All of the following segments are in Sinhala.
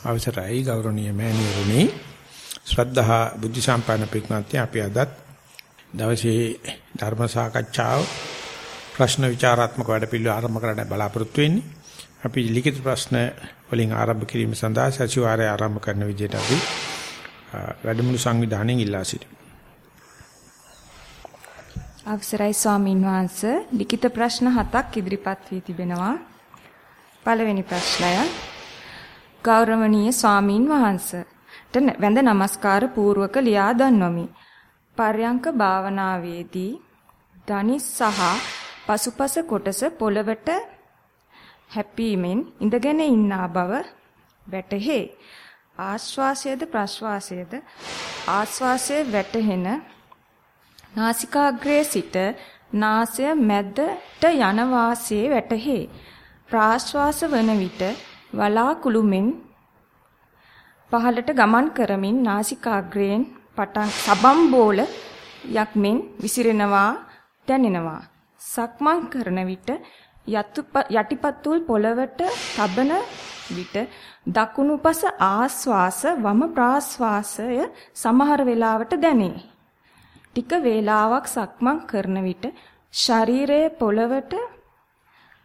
අවසරයි ගෞරවනීය මෑණියනි. ශ්‍රද්ධා බුද්ධ සම්පන්න පිටනත්ය අපි අදත් දවසේ ධර්ම සාකච්ඡාව ප්‍රශ්න විචාරාත්මක වැඩපිළිවෙල ආරම්භ කරන්න බලාපොරොත්තු වෙන්නේ. අපි ලිඛිත ප්‍රශ්න වලින් ආරම්භ කිරීම සඳහා සතිವಾರය ආරම්භ කරන විදිහට අපි වැඩමුළු සංවිධානයෙන් ඉල්ලා සිටිමු. අවසරයි ස්වාමින් වහන්සේ. ලිඛිත ප්‍රශ්න හතක් ඉදිරිපත් වී තිබෙනවා. පළවෙනි ප්‍රශ්නය ගෞරවනීය ස්වාමින් වහන්සේට වැඳ නමස්කාර පූර්වක ලියා දන්වමි. පර්යංක භාවනාවේදී ධනිස් සහ පසුපස කොටස පොළවට හැපීමෙන් ඉඳගෙන ඉන්නා බව වැටහේ. ආශ්වාසයේද ප්‍රශ්වාසයේද ආශ්වාසය වැටහෙන නාසිකාග්‍රයේ සිට නාසය මැදට යන වාසියේ වැටහේ. ප්‍රාශ්වාස වන විට වලාකුළු මෙන් පහළට ගමන් කරමින් නාසිකාග්‍රයෙන් පටන් සබම් බෝල යක්මෙන් විසිරෙනවා දැනෙනවා. සක්මන් කරන විට යටිපතුල් පොළවට තබන විට දකුණුපස ආස්වාස වම ප්‍රාස්වාසය සමහර වෙලාවට දැනේ. ටික වේලාවක් සක්මන් කරන විට ශරීරයේ පොළවට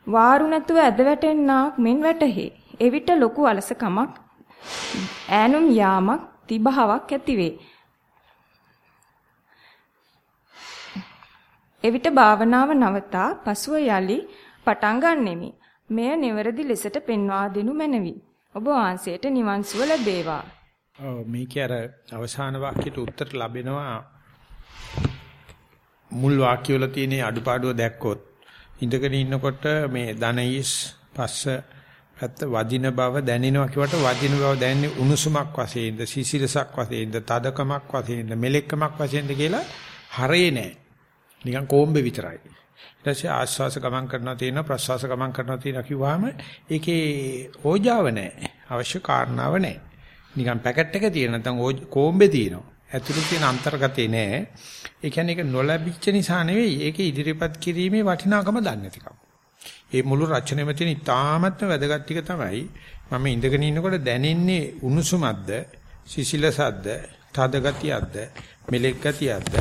වාරු නැතුව ඇද වැටෙන්නාක් මෙන් වැටහේ. එවිට ලොකු අලසකමක් ඈනුම් යාමක් තිබහාවක් ඇතිවේ. එවිට භාවනාව නවතා පසුව යලි පටන් ගන්නෙමි. මෙය නිවැරදි ලෙසට පෙන්වා දෙනු මැනවි. ඔබ වහන්සේට නිවන් සුව ලැබේවා. ඔව් මේකේ අර අවසාන වාක්‍යයට උත්තර ලැබෙනවා මුල් වාක්‍යවල තියෙන අඩුපාඩුව දැක්කොත් ඉඳගෙන ඉන්නකොට මේ ධනයිස් පස්ස පැත්ත වදින බව දැනෙනවා කියවට වදින බව දැනෙන්නේ උණුසුමක් වශයෙන්ද සිසිලසක් වශයෙන්ද තදකමක් වශයෙන්ද මෙලෙක්කමක් වශයෙන්ද කියලා හරේ නෑ. නිකන් කොම්බේ විතරයි. ඊට පස්සේ ආශ්වාස ගමන් කරනවා තියෙනවා ප්‍රශ්වාස ගමන් කරනවා තියෙනවා කිව්වහම ඒකේ ඕජාව නෑ. අවශ්‍ය කාරණාව නෑ. නිකන් පැකට් එක තියෙන නැත්නම් කොම්බේ තියෙනවා. ඇතුළේ තියෙන අන්තර්ගතේ නෑ. ඒ කියන්නේ ඒක නොලැබිච්ච නිසා නෙවෙයි. ඒකේ ඉදිරිපත් කිරීමේ වටිනාකම දන්නේ නැතිකම. ඒ මුළු රචනෙම තියෙන ඉතාමත්ම වැදගත් ටික තමයි මම ඉඳගෙන ඉන්නකොට දැනෙන්නේ උණුසුමක්ද, සිසිලසක්ද, තද ගතියක්ද, මෙලෙක් ගතියක්ද.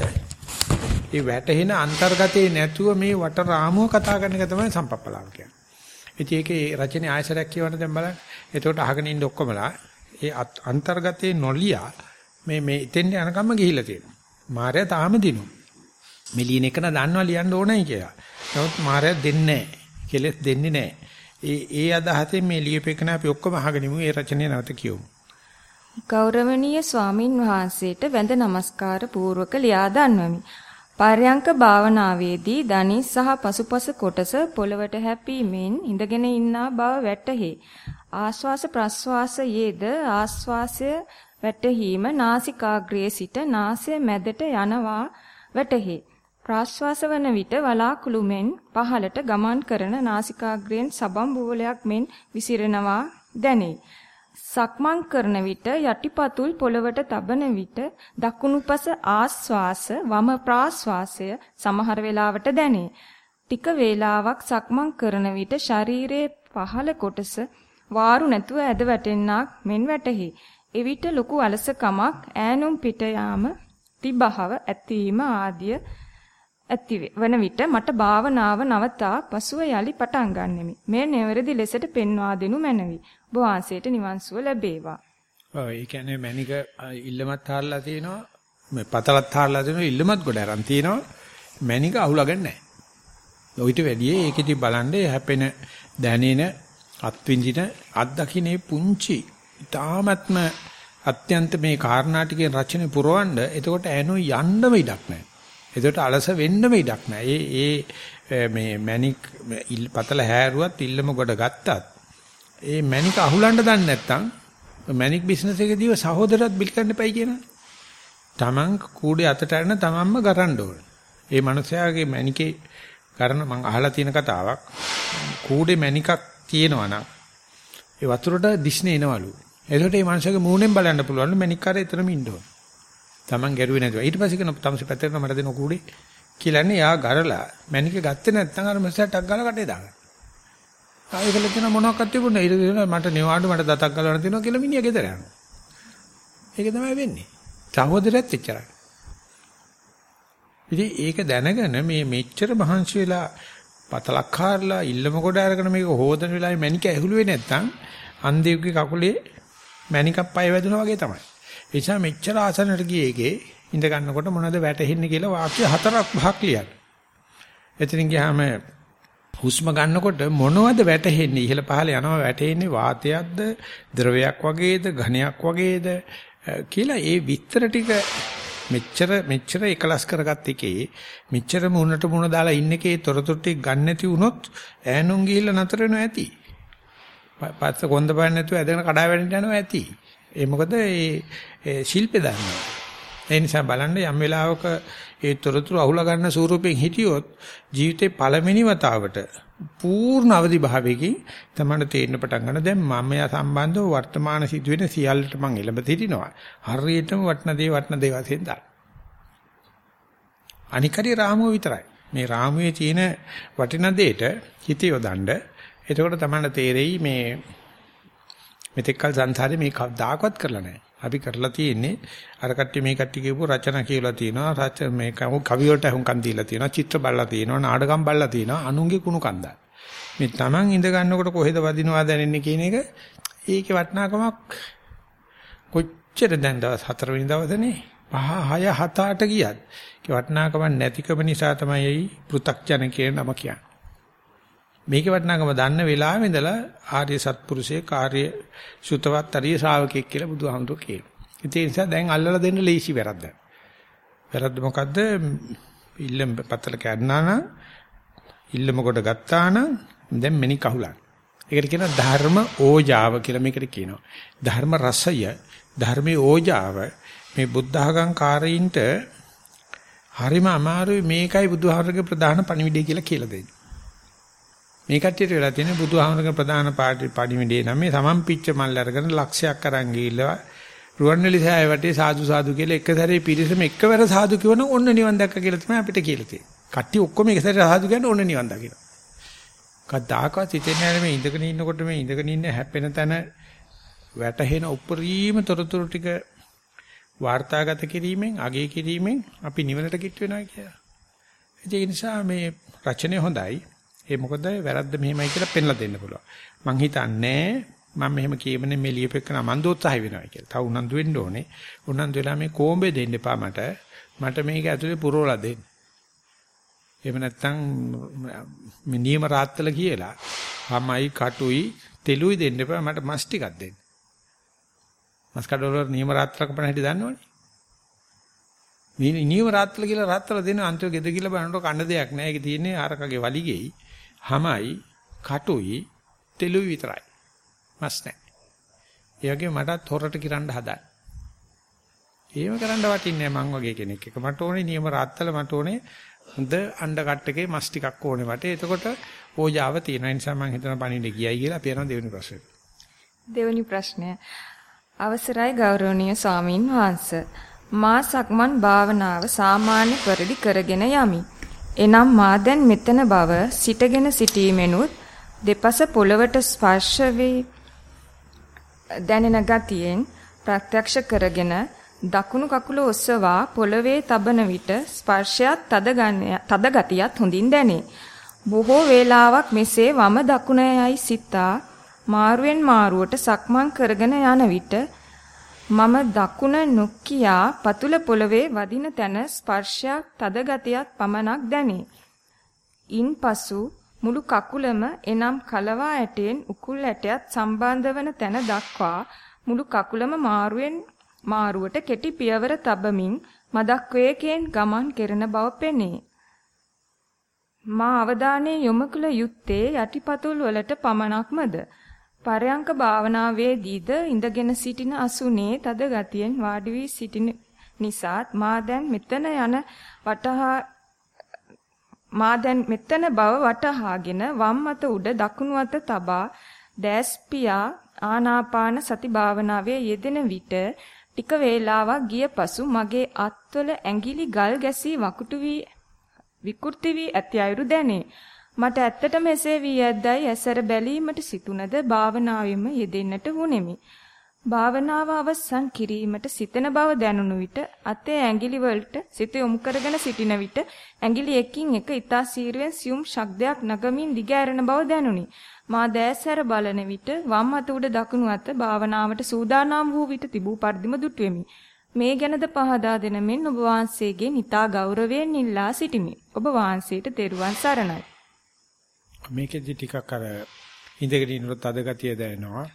ඒ වැටෙන අන්තර්ගතේ නැතුව මේ වට රාමුව කතා කරන එක තමයි සම්පප්පලාව කියන්නේ. ඉතින් ඒකේ රචනයේ ආයසරයක් කියවන්න දැන් බලන්න. එතකොට අහගෙන ඉන්න ඔක්කොමලා ඒ අන්තර්ගතේ නොලියා මේ මේ ඉතින් යනකම්ම ගිහිල්ලා තියෙනවා. මාර්යා තාම දිනු. මේ ලියන එක නදන්නවා ලියන්න ඕනයි කියලා. නමුත් මාර්යා දෙන්නේ නැහැ. කෙලස් දෙන්නේ නැහැ. ඒ ඒ අදහසෙන් මේ ලියපෙකන අපි ඔක්කොම අහගෙන ඉමු ඒ රචනය නැවත කියමු. ගෞරවනීය ස්වාමින් වහන්සේට වැඳ නමස්කාර පූර්වක ලියා දන්වමි. පර්යංක භාවනාවේදී දනි සහ පසුපස කොටස පොළවට හැපීමෙන් ඉඳගෙන ඉන්නා බව වැටහි. ආශ්වාස ප්‍රශ්වාසයේද ආශ්වාසය වැටහීම නාසිකාග්‍රයේ සිට නාසය මැදට යනවා වැටහි. ප්‍රාශ්වාස වන විට වලාකුළු මෙන් පහළට ගමන් කරන නාසිකාග්‍රයෙන් සබම් බෝලයක් මෙන් විසිරෙනවා දැනේ. සක්මන් කරන විට යටිපතුල් පොළවට තබන විට දකුණුපස ආස්වාස වම ප්‍රාශ්වාසය සමහර වෙලාවට දැනේ. ටික වේලාවක් සක්මන් කරන විට ශරීරයේ පහළ කොටස වාරු නැතුව ඇද වැටෙන්නක් මෙන් වැටහි. එවිට ලොකු අලසකමක් ඈනුම් පිට යාම තිබහව ඇතිවීම ආදිය ඇති වන විට මට භාවනාව නවතා පසුව යලි පටන් ගන්නෙමි. මේ නිවැරදි ලෙසට පෙන්වා දෙනු මැනවි. ඔබ වහන්සේට නිවන් සුව ලැබේවා. ඔව් ඒ කියන්නේ මැනික ඉල්ලමත් හාරලා තිනවා. මේ පතලත් හාරලා තිනවා ඉල්ලමත් ගොඩ අරන් තිනවා. මැනික අහුලගන්නේ නැහැ. ඔයිට වැඩියේ ඒකෙදි බලන්නේ හැපෙන දැනෙන අත්විඳින අත්දකින්නේ පුංචි ඊ타ත්ම අත්‍යන්ත මේ කාර්නාටිකේ රචනය පුරවන්න එතකොට ඇනෝ යන්නම ඉඩක් නැහැ. එතකොට අලස වෙන්නම ඉඩක් නැහැ. ඒ ඒ මේ මැනික් පතල හැරුවත් ඉල්ලම කොට ගත්තත් ඒ මැනික අහුලන්න දන්නේ නැත්නම් මැනික් බිස්නස් එකේදීව සහෝදරත් බිල් කරන්න එපයි කියනවා. Taman කූඩේ අතට අරන තමන්ම ගරන්න ඕන. ඒ මනුස්සයාගේ මැනිකේ කරන මං අහලා තියෙන කතාවක් කූඩේ මැනිකක් තියෙනවා නම් ඒ වතුරට දිස්නේ එනවලු. එතකොට මේ මනුස්සයාගේ මූණෙන් බලන්න පුළුවන් මැනික් කාරේ එතරම් ඉන්න ඕන. Taman ගැරුවේ නැතුව. ඊට පස්සේ කියන තමසේ පැත්තට මට දෙන කූඩේ කියලාන්නේ යා ගරලා මැනික ගත්තේ නැත්නම් අර මස්සට ටක් ගාලා කටේ දාගන්න. ආයෙකල කියන මොනවක්වත් තිබුණේ ඊට දෙනවා මට නිවාඩු මට දතක් ගලවන්න තියෙනවා කියලා මිනිහා ගෙදර යනවා. ඒක තමයි වෙන්නේ. සහෝදරයත් එච්චරයි. ඉතින් ඒක දැනගෙන මේ මෙච්චර මහන්සි වෙලා පතලක් කාරලා ඉල්ලම කොට අරගෙන මේක හොදන වෙලාවේ මැනික ඇහුලුවේ නැත්තම් අන්දේකුගේ කකුලේ මැනිකක් පය වැදුනා වගේ තමයි. ඒ නිසා මෙච්චර ආසනට ගියේ එකේ ඉඳ ගන්නකොට මොනවද වැටෙන්නේ කියලා වාක්‍ය හතරක් පහක් ලියන්න. එතනින් ගියාම හුස්ම ගන්නකොට මොනවද වැටෙන්නේ ඉහළ පහළ යනවා වැටෙන්නේ වාතයක්ද ද්‍රවයක් වගේද ඝනයක් වගේද කියලා ඒ විස්තර ටික මෙච්චර මෙච්චර එකලස් කරගත්ත එකේ මෙච්චර මුණට මුණ දාලා ඉන්න එකේ තොරතුරු ටික ගන්න නැති වුණොත් ඈනුන් ගිහිල්ලා නතර වෙනවා ඇති. පස්ස කොන්ද පාන්න නැතුව ඇදගෙන කඩා වැටෙන්න යනවා ඇති. ඒ මොකද ඒ ශිල්පේ දන්නවා. ඒ නිසා බලන්න යම් වෙලාවක ඒ තොරතුරු අහුලා ගන්න ස්වරූපයෙන් හිටියොත් ජීවිතේ පළවෙනි වතාවට පූර්ණ අවදි භාවයකින් තමයි තේරෙන්න පටන් ගන්න. දැන් මම යා සම්බන්ධව වර්තමාන සිදුවෙන සියල්ලට මම එළඹ සිටිනවා. හරියටම වටන දේ වටන දේ වශයෙන් දාන්න. අනිකරි රාමුව විතරයි. මේ රාමුවේ තියෙන වටින දෙයට හිත යොදන්න. එතකොට තමයි තේරෙයි මේ මෙතෙක්කල් සංසාරේ මේ කවදාකවත් කරලා නැහැ. අපි කරලා තියෙන්නේ අර කට්ටිය මේ කට්ටිය කියපු රචනා කියලා තියෙනවා රච මේ කවි වලට හුම්කම් දීලා තියෙනවා චිත්‍ර බලලා තියෙනවා නාටකම් බලලා තියෙනවා අනුන්ගේ කුණු කන්දා මේ Taman ඉඳ ගන්නකොට කොහෙද වදිනවා දැනෙන්නේ කියන එක ඒකේ වටිනාකමක් කොච්චර දැන් දවස් 4 වෙනි දවසනේ? 5 6 7 8 ගියත්. ඒ වටිනාකමක් නැතිකම නිසා තමයි පෘ탁ජන කියන නම කියන්නේ. මේකේ වටිනාකම දන්න වෙලාවෙ ඉඳලා ආර්ය සත්පුරුෂයේ කාර්ය සුතවත් අරිය ශ්‍රාවකෙක් කියලා බුදුහාමුදුරුවෝ කියනවා. ඒ නිසා දැන් අල්ලලා දෙන්න ලේසි වැරද්ද. වැරද්ද මොකද්ද? ඉල්ලම් පතල කැඩනා නම් ඉල්ලම කොට ගත්තා නම් දැන් මෙනි කහුලක්. ඒකට කියනවා ධර්ම ඕජාව කියලා මේකට කියනවා. ධර්ම රසය, ධර්මයේ ඕජාව මේ බුද්ධඝං කාරීන්ට හරිම අමාරුයි මේකයි බුදුහාමරගේ ප්‍රධාන පණිවිඩය කියලා කියලා දෙන්නේ. මේ කට්ටියට වෙලා තියෙන බුදුහාමරගේ ප්‍රධාන පාටි පඩිමිඩේ නම් මේ සමම්පිච්ච මල් අරගෙන ලක්ෂයක් අරන් ගිහිල්ලා රුවන්වැලි සෑය වටේ සාදු සාදු කියලා එක සැරේ පිරිසම එකවර සාදු කියවන ඔන්න නිවන් දැක්ක කියලා තමයි අපිට කියලා තියෙන්නේ. කට්ටිය ඔක්කොම එක සැරේ සාදු කියන්නේ ඔන්න නිවන් දකින්න. කද්දාකවත් හිතෙන්නේ නැහැ මේ ඉඳගෙන ඉන්නකොට මේ ඉඳගෙන ඉන්න හැපෙන තැන වැටහෙන උපරිම තොරතුරු ටික වාර්තාගත කිරීමෙන් අගය කිරීමෙන් අපි නිවනට කිට් වෙනවා කියලා. ඒ නිසා මේ රචනය හොඳයි. ඒ මොකද වැරද්ද මෙහෙමයි කියලා පෙන්ලා දෙන්න පුළුවන්. මං හිතන්නේ මම මෙහෙම කියමනේ මේ ලියපෙකන මන් දෝත්සහය වෙනවා කියලා. තව උනන්දු වෙන්න ඕනේ. උනන්දු වෙලා මේ කොඹේ දෙන්න එපා මට. මට මේක ඇතුලේ පුරවලා දෙන්න. එහෙම නැත්නම් මේ නියම රාත්තල කියලා හමයි කටුයි තෙලුයි දෙන්න එපා මට මස් ටිකක් දෙන්න. මස් කඩවල නියම රාත්තලක පණ හැටි දන්නවනේ. මේ නියම රාත්තල කියලා රාත්තල දෙන අන්තිම ගෙද කියලා බලනකොට කන්න දෙයක් නැහැ. ඒක තියෙන්නේ ආරකගේ වලිගෙයි. හමයි කටුයි තෙලුයි විතරයි. මස් නැහැ. ඒ වගේ මටත් හොරට කිරන්න හදන්න. එහෙම කරන්න වටින්නේ නැහැ මං වගේ කෙනෙක්. එක මට ඕනේ නියම රාත්තල මට ඕනේ හොඳ අණ්ඩ කට්ටකේ මස් ටිකක් ඕනේ මට. එතකොට ඕජාව තියෙන නිසා මං හිතන පණිවිඩ ගියයි කියලා අපි යනවා දෙවෙනි ප්‍රශ්නෙට. දෙවෙනි ප්‍රශ්නය. අවසරයි ගෞරවනීය ස්වාමින් වහන්සේ. මා සක්මන් භාවනාව සාමාන්‍ය පරිදි කරගෙන යමි. එනම් මා දැන් මෙතන බව සිටගෙන සිටීමෙනුත් දෙපස පොළවට ස්පර්ශ වේ දැනෙන ගතියෙන් ප්‍රත්‍යක්ෂ කරගෙන දකුණු කකුල ඔසවා පොළවේ තබන විට ස්පර්ශයත් තද ගතියත් හොඳින් දැනේ. බොහෝ වේලාවක් මෙසේ වම දකුණ යයි සිතා මාරුවෙන් මාරුවට සක්මන් කරගෙන යන විට මම දකුණ නොකියා පතුල පොළවේ වදින තැන ස්පර්ශයක් තද ගතියක් පමණක් දැනේ. ඉන්පසු මුළු කකුලම එනම් කලවා ඇටෙන් උකුල් ඇටයත් සම්බන්ධ වන තැන දක්වා මුළු කකුලම මාරුවෙන් මාරුවට කෙටි පියවර තබමින් මදක් වේගයෙන් ගමන් කෙරෙන බව පෙනේ. මා අවධානයේ යොමු කළ යුත්තේ යටිපතුල් වලට පමණක්මද? පරයන්ක භාවනාවේදීද ඉඳගෙන සිටින අසුනේ තද ගතියෙන් වාඩි වී සිටින නිසාත් මා දැන් මෙතන යන වටහා මා දැන් මෙතන බව වටහාගෙන වම් අත උඩ දකුණු අත තබා දැස්පියා ආනාපාන සති භාවනාවේ යෙදෙන විට ටික වේලාවක් ගිය පසු මගේ අත්වල ඇඟිලි ගල් ගැසී වකුටු වී විකෘති වී ඇති අයුරු දැනේ. මට ඇත්තටම එසේ වී ඇද්දයි ඇසර බැලීමට සිතුනද භාවනාවෙම යෙදෙන්නට වුනේමි. භාවනාව අවසන් කිරීමට සිතන බව දැනුණු විට අතේ ඇඟිලි වලට සිත යොමු කරගෙන සිටින විට ඇඟිලි එකින් එක ඊතා සීරුවෙන් සියුම් ශබ්දයක් නගමින් දිගෑරෙන බව දැනුනි. මා දැසැර බලන විට වම් අත උඩ දකුණු අත භාවනාවට සූදානම් වූ විට තිබූ පරිදිම දුටුවෙමි. මේ ගැනද පහදා දෙන මෙන් ඔබ වහන්සේගෙන් ඊතා ගෞරවයෙන් ඉල්ලා සිටිමි. ඔබ වහන්සේට තෙරුවන් සරණයි. මේකෙදි ටිකක් අර ඉඳගෙන ඉන්නකොට අද ගතිය දැනෙනවා.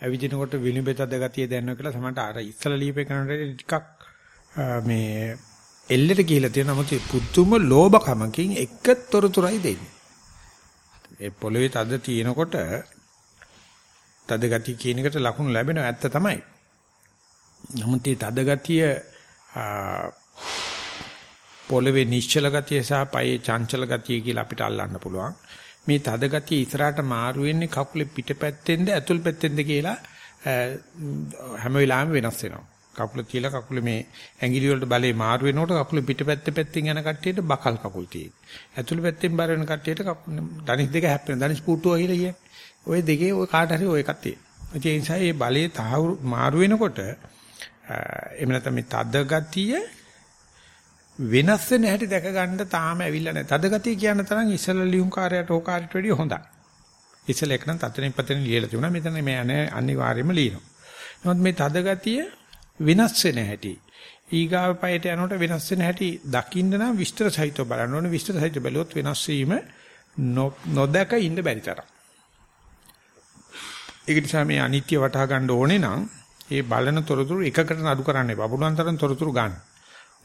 ඇවිදිනකොට විලිඹේ තද ගතිය දැනෙනවා කියලා සමහරට අර ඉස්සලා ලියපේ කරනකොට ටිකක් මේ එල්ලෙට ගිහිලා තියෙන නමුත් පුදුම ලෝභකමකින් එක තොරතුරයි දෙන්නේ. ඒ පොළවේ තද තියෙනකොට තද ගතිය කියන එකට ලකුණු ලැබෙනවා ඇත්ත තමයි. නමුත් මේ තද ගතිය පොළවේ නිශ්චල ගතිය සහ පයේ චංචල ගතිය කියලා අපිට අල්ලන්න පුළුවන්. මේ තද ගතිය ඉස්සරහට මාරු වෙන්නේ කකුලේ පිටපැත්තෙන්ද ඇතුල් පැත්තෙන්ද කියලා හැම වෙලාවෙම වෙනස් වෙනවා. කකුල තියලා කකුල මේ ඇඟිලි වලට බලේ මාරු වෙනකොට කකුල පිටපැත්ත පැත්තෙන් යන කට්ටියට බකල් කකුල් තියෙන්නේ. ඇතුළු පැත්තෙන් බර වෙන කට්ටියට ධනිස් දෙක හැප්පෙන. ධනිස් පුටුව කියලා කියන්නේ. ওই දෙකේ ওই කාට හරි ওই එකක් තියෙනවා. ඒ නිසා මේ බලේ තහවුරු මාරු වෙනකොට එහෙම නැත්නම් මේ තද ගතිය වෙනස් වෙන හැටි දැක ගන්න තාම ඇවිල්ලා නැහැ. තද ගතිය කියන තරම් ඉසල ලියුම් කාර්යයට ඕ කාර්යයට වැඩිය හොඳයි. ඉසල එක නම් තතරින් පතරින් ලියලා තිබුණා. මෙතන මේ අනිවාර්යයෙන්ම ලියනවා. නමුත් මේ තද ගතිය වෙනස් වෙන හැටි ඊගාව පයට යනකොට වෙනස් වෙන හැටි දකින්න නම් විස්තර සහිතව බලන්න ඕනේ විස්තර සහිතව බැලුවොත් වෙනස් වීම නොදක ඉන්න බැරි තරම් ඒක නිසා මේ අනිත්‍ය වටහා ගන්න ඕනේ නම් ඒ බලන තොරතුරු එකකට නඩු කරන්න එපා පුළුවන් තරම් තොරතුරු ගන්න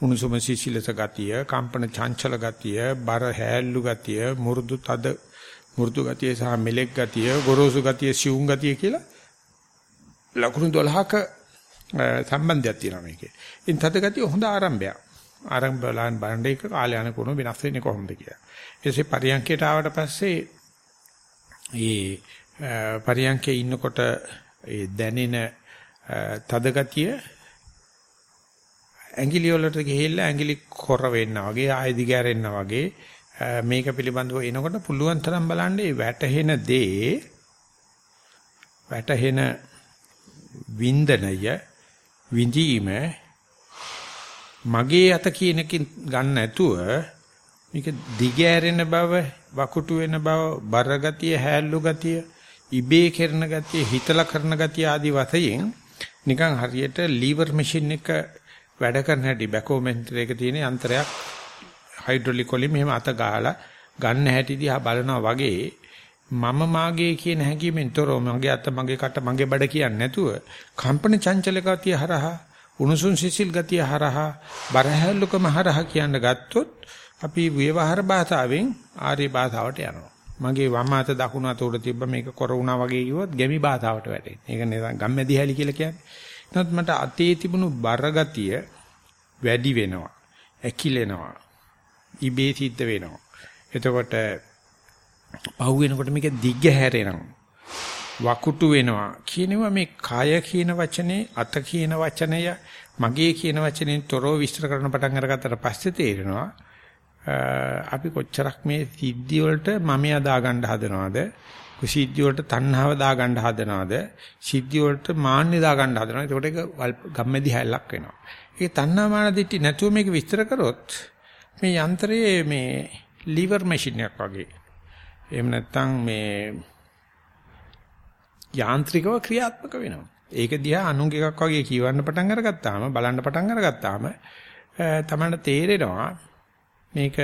උණුසුම සිසිලස ගතිය කම්පන චංචල ගතිය බර හැල්ලු ගතිය මුරුදු තද මුරුදු ගතිය සහ මෙලෙක් ගතිය ගොරෝසු ගතිය සියුම් ගතිය කියලා ලකුණු 12ක සම්බන්ධයක් තියෙනවා මේකේ. ඉතින් තදගතිය හොඳ ආරම්භයක්. ආරම්භ බලන් බලන එක කාලය යනකොට වෙනස් වෙන්නේ කොහොමද කියලා. ඊටසේ පරියන්කයට ආවට පස්සේ ඒ පරියන්කේ ඉන්නකොට ඒ දැනෙන තදගතිය ඇඟිලි වලට ගිහිල්ලා ඇඟිලි කොර වෙන්න වගේ ආයෙ දිගෑරෙන්න වගේ මේක පිළිබඳව එනකොට පුළුවන් තරම් බලන්න මේ වැටහෙන දේ වැටහෙන වින්දනය විඳීම මගේ අත කියන එකකින් ගන්න නැතුව මේක දිගෑරෙන බව වකුටු වෙන බව බරගතිය හැල්ලු ගතිය ඉබේ කරන ගතිය හිතලා කරන ගතිය ආදි වශයෙන් නිකන් හරියට ලීවර් මැෂින් එක වැඩ කරන හැටි බැකෝමෙන්ටර් එක තියෙන යන්ත්‍රයක් හයිඩ්‍රොලික් වලින් මෙහෙම අත ගහලා ගන්න හැටි දිහා බලනවා වගේ මම මාගේ කියන හැඟීමෙන් තොරව මගේ අත මගේ කට මගේ බඩ කියන්නේ නැතුව කම්පන චංචල ගතිය හරහා උණුසුම් සිසිල් ගතිය හරහා බරහැල්ලුකම හරහා කියන ගත්තොත් අපි ව්‍යවහාර භාෂාවෙන් ආර්ය භාෂාවට යනවා. මගේ වම අත දකුණු අත උඩ තිබ්බ මේක කර වුණා වගේ කිව්වොත් ගැමි භාෂාවට වැටෙන්නේ. ඒක නේ ගම්මැදි හැලි කියලා කියන්නේ. නමුත් මට අතේ තිබුණු බර ගතිය වැඩි වෙනවා. ඇකිලෙනවා. ඉබේ සිද්ධ වෙනවා. එතකොට පහු වෙනකොට මේක දිග හැරෙනවා. වකුටු වෙනවා. කියනවා මේ කය කියන වචනේ අත කියන වචනය මගේ කියන වචනෙන් තොරව විස්තර කරන පටන් අරගත්තට පස්සේ තේරෙනවා අපි කොච්චරක් මේ සිද්ධි වලට මමයා දාගන්න හදනවද කුසිද්ධි වලට තණ්හාව දාගන්න හදනවද? සිද්ධි වලට මාන්නේ දාගන්න හදනවද? ඒකට ඒක ගම්මැදි හැලක් වෙනවා. ඒ තණ්හා මාන දිටි නැතුව මේක විස්තර කරොත් මේ යන්ත්‍රයේ මේ liver machine එකක් වගේ. එහෙම නැත්නම් මේ යාන්ත්‍රිකව ක්‍රියාත්මක වෙනවා. ඒක දිහා අනුංග එකක් වගේ කියවන්න පටන් අරගත්තාම බලන්න පටන් අරගත්තාම තමයි තේරෙනවා මේක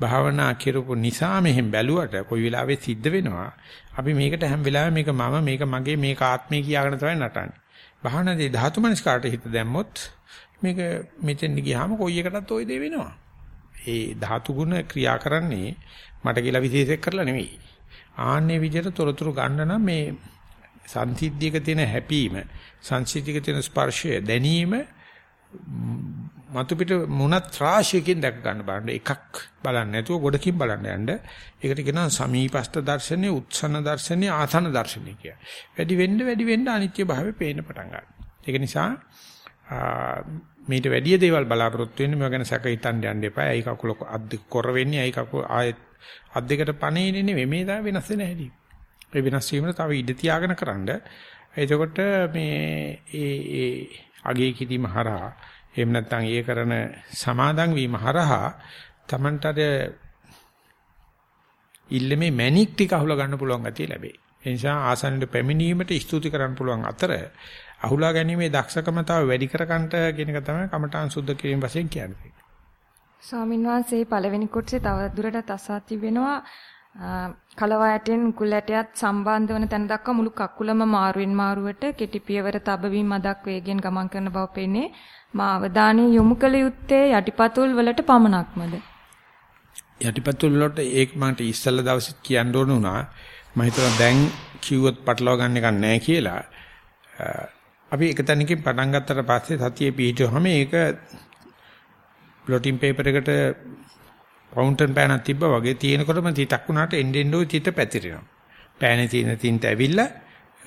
භාවනා කරපු නිසා මෙහෙන් බැලුවට කොයි වෙලාවෙ සිද්ධ වෙනවා. අපි මේකට හැම වෙලාවෙම මේක මම මේක මගේ මේක ආත්මය කියාගෙන තමයි නටන්නේ. භාවනාවේ ධාතු මනස්කාරට හිත දැම්මොත් මේක මෙතෙන් ගියාම කොයි එකටත් ওই දේ වෙනවා. ඒ ධාතු ගුණ ක්‍රියා කරන්නේ මට කියලා විශේෂයක් කරලා නෙවෙයි. ආන්නේ විදිහට තොරතුරු ගන්න නම් මේ සංසිද්ධියක තියෙන හැපීම, සංසිද්ධියක තියෙන ස්පර්ශය දැනීම මතු පිට මුණත් රාශියකින් දැක ගන්න බලන්න එකක් බලන්න නැතුව ගොඩකින් බලන්න යන්න. ඒකට කියනවා සමීපස්ත දර්ශනේ, උත්සන්න දර්ශනේ, ආසන දර්ශනේ කිය. වැඩි වෙන්න වැඩි වෙන්න අනිත්‍ය භාවය පේන්න පටන් ගන්නවා. ඒක නිසා මීට වැඩිය දේවල් බලාපොරොත්තු වෙන්නේ මම ගැන සැක හිතන්න යන්න එපා. ඇයි කකුල අද්ද කොර වෙන්නේ? ඇයි කකුල ආයෙත් අත් දෙකට පණේන්නේ නෙවෙයි මේ තමයි වෙනස් වෙන හැටි. ඒ වෙනස් වීමට තව ඉඩ තියාගෙන කරන්න. එතකොට මේ ඒ ඒ අගේ කිරීම හරහා එහෙම නැත්නම් ඒ කරන සමාදන් වීම හරහා Tamanට ඉල්ලමේ මැනික් ටික අහුලා ගන්න පුළුවන් ගතිය ලැබේ. ඒ නිසා ආසනෙට පැමිණීමට ස්තුති කරන්න පුළුවන් අතර අහුලා ගැනීමේ දක්ෂකම තව වැඩි කරගන්නට කියන එක තමයි කමඨාන් සුද්ධ කිරීම වශයෙන් කියන්නේ. ස්වාමීන් වහන්සේ පළවෙනි කොටසේ තව දුරටත් අසාති වෙනවා කලවයටෙන් කුල් ඇටයත් සම්බන්ධ වන තැන දක්වා මුළු කකුලම මාරුවෙන් මාරුවට කෙටි පියවර තබවීම මදක් වේගෙන් ගමන් කරන බව පෙනේ. මා අවධානය යොමු කළ යුත්තේ යටිපතුල් වලට පමණක්මද? යටිපතුල් වලට ඒක මට ඉස්සල්ලා දවසේ කියන්න ඕන වුණා. මම හිතනවා දැන් කිව්වොත් පටලවා ගන්න එක නෑ කියලා. අපි එක තැනකින් පටන් ගත්තට පස්සේ සතියේ පිහිටුවම ඒක ප්ලොටින් පේපර් එකට ෆවුන්ටන් පෑනක් තිබ්බා වගේ තියෙනකොටම තිතක් වුණාට එන්ඩෙන්ඩෝ තිත පැතිරෙනවා. පෑනේ තියෙන තින්ට ඇවිල්ලා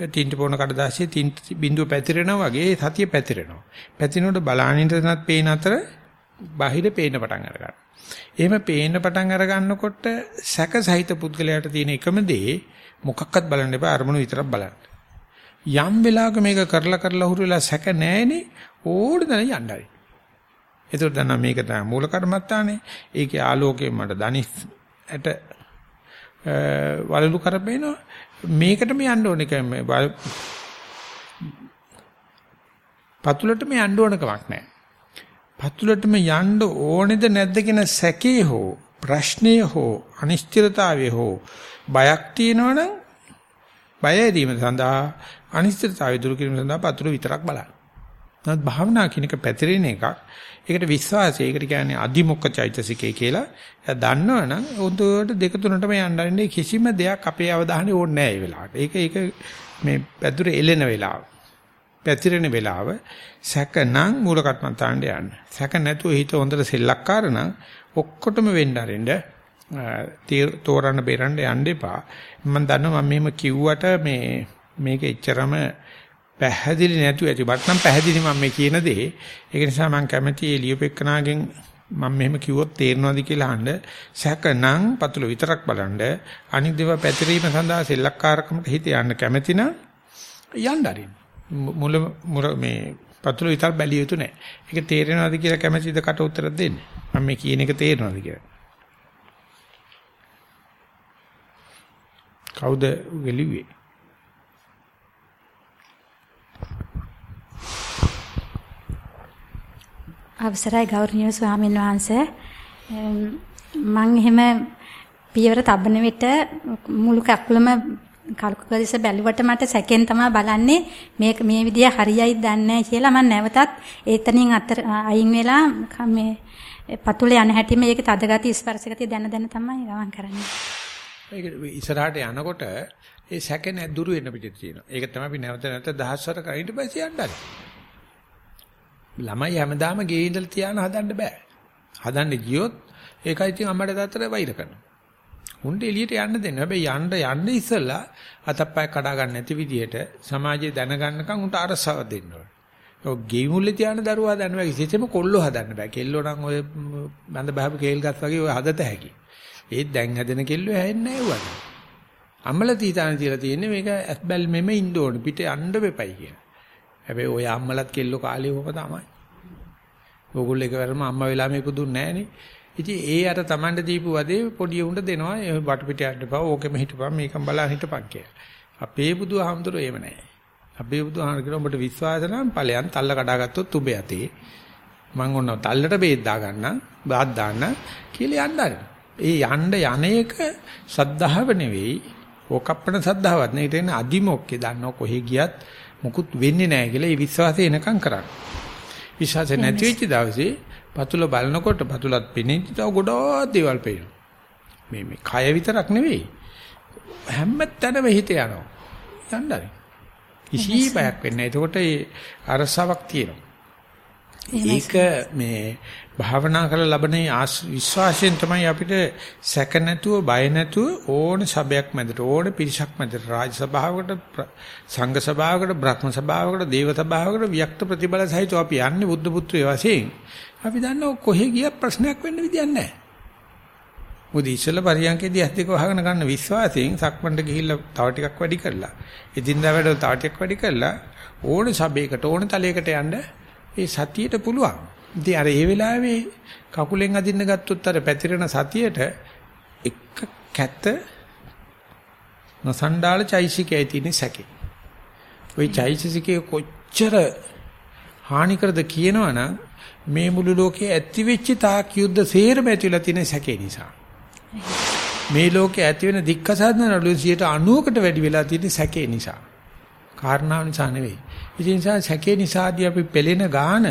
තින්ට පොන කඩදාසියේ තින්ට බිඳුව පැතිරෙනවා වගේ සතිය පැතිරෙනවා. පැතිරෙනකොට බලානින්ටනත් පේන අතර බාහිර පේන පටන් අරගන්නවා. එහෙම පේන පටන් අර ගන්නකොට සැක සහිත පුද්ගලයාට තියෙන එකම දේ මොකක්වත් බලන්න එපා අරමුණු විතරක් බලන්න. යම් වෙලාවක මේක කරලා කරලා හුරු වෙලා සැක නැහෙනේ ඕඩ දන යන්නයි. ඒතර දැන් මේක තමයි මූල කර්මත්තානේ. ඒකේ ආලෝකයෙන් මට දනිස් ඇට වලලු කරපේනවා. මේකටම යන්න ඕන එක පතුලටම යන්න ඕන කමක් නැහැ. පතුලටම යන්න ඕනේද නැද්ද කියන සැකේ හෝ ප්‍රශ්නය හෝ අනිශ්චිතතාවය හෝ බයක් තියෙනවනම් බය ඇදීම සඳහා අනිශ්චිතතාවය දුරු කිරීම සඳහා පතුල විතරක් බලන්න. නමුත් භාවනා කියන එක පැතිරෙන එකක්. ඒකට විශ්වාසය. ඒකට කියන්නේ අදිමොක්ක චෛතසිකය කියලා. එයා දන්නවනම් උන්ට දෙක තුනටම යන්න කිසිම දෙයක් අපේ අවධානය ඕනේ නැහැ ඒ වෙලාවට. ඒක ඒක මේ පැදුරේ එලෙන වෙලාව. පැතිරෙන වෙලාව සැකනම් මූල කර්මන්තාණ්ඩ යන්න. සැක නැතුව හිත හොඳට සෙල්ලක්කාර නම් ඔක්කොටම වෙන්න අරින්න තෝරන්න බේරන්න යන්න එපා. මම දන්නවා මම මෙහෙම කිව්වට මේ මේක එච්චරම පැහැදිලි නැතු ඇති. බත් නම් පැහැදිලි මම මේ කියන දේ. ඒක නිසා මම කැමති ලියුපෙක්කනාගෙන් මම මෙහෙම කිව්වොත් තේරෙනවද කියලා අහන්න. සැකනම් පතුල විතරක් බලන්න. අනිත් දේවල් පැතිරීම සඳහා සෙල්ලක්කාරකමට හිත යන්න කැමති නම් යන්න අරින්න. මුල මේ පතුල විතර බැලිය යුතු නැහැ. ඒක තේරෙනවද කියලා කැමැතිද කට උත්තර දෙන්න. මම මේ කියන එක තේරෙනවද කියලා. කවුද ගෙලිවේ? අවසරයි ගෞරවනීය ස්වාමීන් වහන්සේ මම එහෙම පියවර තබන විට මුළු කකුලම කල්කුලදිස බැලුවට මට සැකෙන් තමයි බලන්නේ මේක මේ විදිය හරියයි දන්නේ කියලා මම නැවතත් ඒතනින් අතර අයින් වෙලා මේ පතුලේ යන හැටි මේක තදගති ස්පර්ශගතිය දැන දැන තමයි ගමන් කරන්නේ. ඒක ඉස්සරහට යනකොට ඒ සැක නැදුරු වෙන පිටට තියෙනවා. ඒක තමයි අපි නැවත නැවත දහස්වර කරින්ට පස්සේ යන්නයි. ළමයි හැමදාම ගේ ඉඳලා තියාන හදන්න බෑ. හදන්න ගියොත් ඒකයි ඉතින් අම්මට තාත්තට වෛර කරනවා. උන්ට එළියට යන්න දෙන්න. හැබැයි යන්න යන්න ඉස්සලා අතප්පය කඩා ගන්න නැති විදියට සමාජයේ දැනගන්නකම් උන්ට අරසව දෙන්න ඕනේ. ඔය ගේ මුල්ලේ තියාන දරුවා දන්නවා කිසිසේම කොල්ලෝ හදන්න බෑ. කෙල්ලෝ නම් ඔය බඳ බහපු කේල් ගස් වගේ ඔය හදත හැකි. ඒත් දැන් හැදෙන කෙල්ලෝ හැෙන්නේ නැහැ වුණා. අම්මලා තීතාන තියලා තියෙන්නේ මේක ඇස්බල් මෙම ඉන්න ඕනේ පිට යන්න වෙපයි කියන. හැබැයි ඔය අම්මලත් කෙල්ලෝ කාලේ ඕක තමයි. ඕගොල්ලෝ එකවරම අම්මා වෙලා මේක දුන්නේ නැහනේ. ඉතින් ඒ අර Tamande දීපු වදේ පොඩි උන්ට දෙනවා ඒ වටපිට යන්න එපා ඕකෙම හිටපන් මේකම බලන් හිටපන් කියලා. අපේ බුදුහාමුදුරුවෝ එහෙම නැහැ. අපේ බුදුහාමුදුරුවෝ කියන උඹට විශ්වාස නම් ඵලයන් තල්ල කඩාගත්තොත් උඹ යතේ. මං ඔන්න තල්ලට බේත් දා ගන්න, බාත් දාන්න කියලා යන්න ඒ යන්න යන්නේක සද්ධාව නෙවෙයි. ඕකප්පන සද්ධාවක් නෙවෙයි. ඒක අදිමොක්කේ දන්නව කොහෙ ගියත් මුකුත් වෙන්නේ නැහැ කියලා ඒ විශ්වාසය එනකම් කරන්න. විශ්වාසය නැති වෙච්ච දවසේ පතුල බලනකොට පතුලත් පෙනෙන්නේ තව ගොඩාක් දේවල් පේනවා. මේ මේ කය විතරක් නෙවෙයි. හැම තැනම හිත යනවා. යන්නරි. කිසි බයක් වෙන්නේ නැහැ. එතකොට ඒ අරසාවක් තියෙනවා. ඒක මේ භාවනා කරලා ලබන විශ්වාසයෙන් තමයි අපිට සැක නැතුව බය නැතුව ඕන සබයක් මැදට ඕන පිරිසක් මැදට රාජ සභාවකට සංඝ සභාවකට බ්‍රහ්ම සභාවකට දේව සභාවකට වික්ත ප්‍රතිබල සහිතව අපි යන්නේ බුද්ධ පුත්‍රයෝ වශයෙන් අපි දන්නව කොහෙ ගිය ප්‍රශ්නයක් වෙන්න විදියක් නැහැ. මොකද ඉස්සෙල්ලා පරියන්කේදී ඇස් දෙක වහගෙන ගන්න විශ්වාසයෙන් සක්මණට ගිහිල්ලා තව ටිකක් වැඩි කරලා ඉදින්දා වැඩ තව ටිකක් වැඩි කරලා ඕන සබයකට ඕන තලයකට යන්න ඒ සතියට පුළුවන්. ඉතින් අර ඒ වෙලාවේ කකුලෙන් අදින්න ගත්තොත් අර පැතිරෙන සතියට එක කැත නසණ්ඩාල චෛසිකයේ තියෙන සැකේ. ওই චෛසිකයේ කොච්චර හානි කරද කියනවනම් මේ මුළු ලෝකයේ ඇති වෙච්ච තාක් යුද්ධ සේරම ඇතිවලා තියෙන සැකේ නිසා. මේ ලෝකයේ ඇති වෙන දික්කසාධන නළු 90කට වැඩි වෙලා තියෙන සැකේ නිසා. කාරණාව නිසා නෙවෙයි. ඒ නිසා සැකේ නිසාදී අපි පෙළෙන ගාන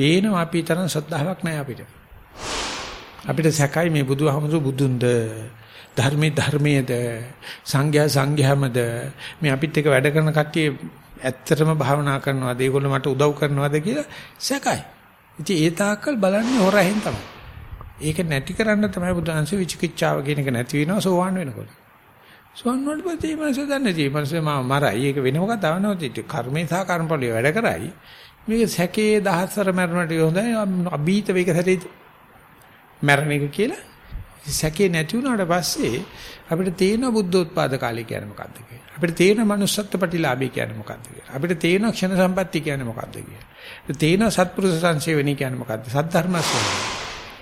පේනවා අපි තරම් ශ්‍රද්ධාවක් නැහැ අපිට. අපිට සැකයි මේ බුදුහමසු බුදුන්ද ධර්මයේ ධර්මයේද සංඝයා සංඝයාමද මේ අපිත් එක්ක වැඩ කරන කට්ටිය ඇත්තටම භාවනා කරනවාද ඒගොල්ලෝ මට උදව් කරනවාද කියලා සැකයි. ඉතින් ඒ තාක්කල් බලන්නේ හොරහෙන් තමයි. ඒක නැති කරන්න තමයි බුදුහන්සේ විචිකිච්ඡාව කියන එක නැති වෙනවා සෝවාන් වෙනකොට. සෝවාන් වුණාට පස්සේ මේ මනස දන්නේ මේ මනස මරයි. ඒක වෙන මොකක්ද දවනවද? කර්මේ සහ කර්මඵලිය වැඩ කරයි. මේක සැකේ දහස්වර මරණට හොඳයි අභීත වේක සැරේ මරණ එක කියලා. සැකේ නැති වුණාට පස්සේ අපිට තේන බුද්ධෝත්පාද කාලය කියන්නේ මොකක්ද කියලා. අපිට තේන manussත්ත්ව ප්‍රතිලාභය කියන්නේ මොකක්ද කියලා. අපිට තේන ක්ෂණ සම්පatti කියන්නේ මොකක්ද කියලා. අපිට තේන සත්පුරුෂ සංසේවණී කියන්නේ මොකක්ද? සද්ධර්ම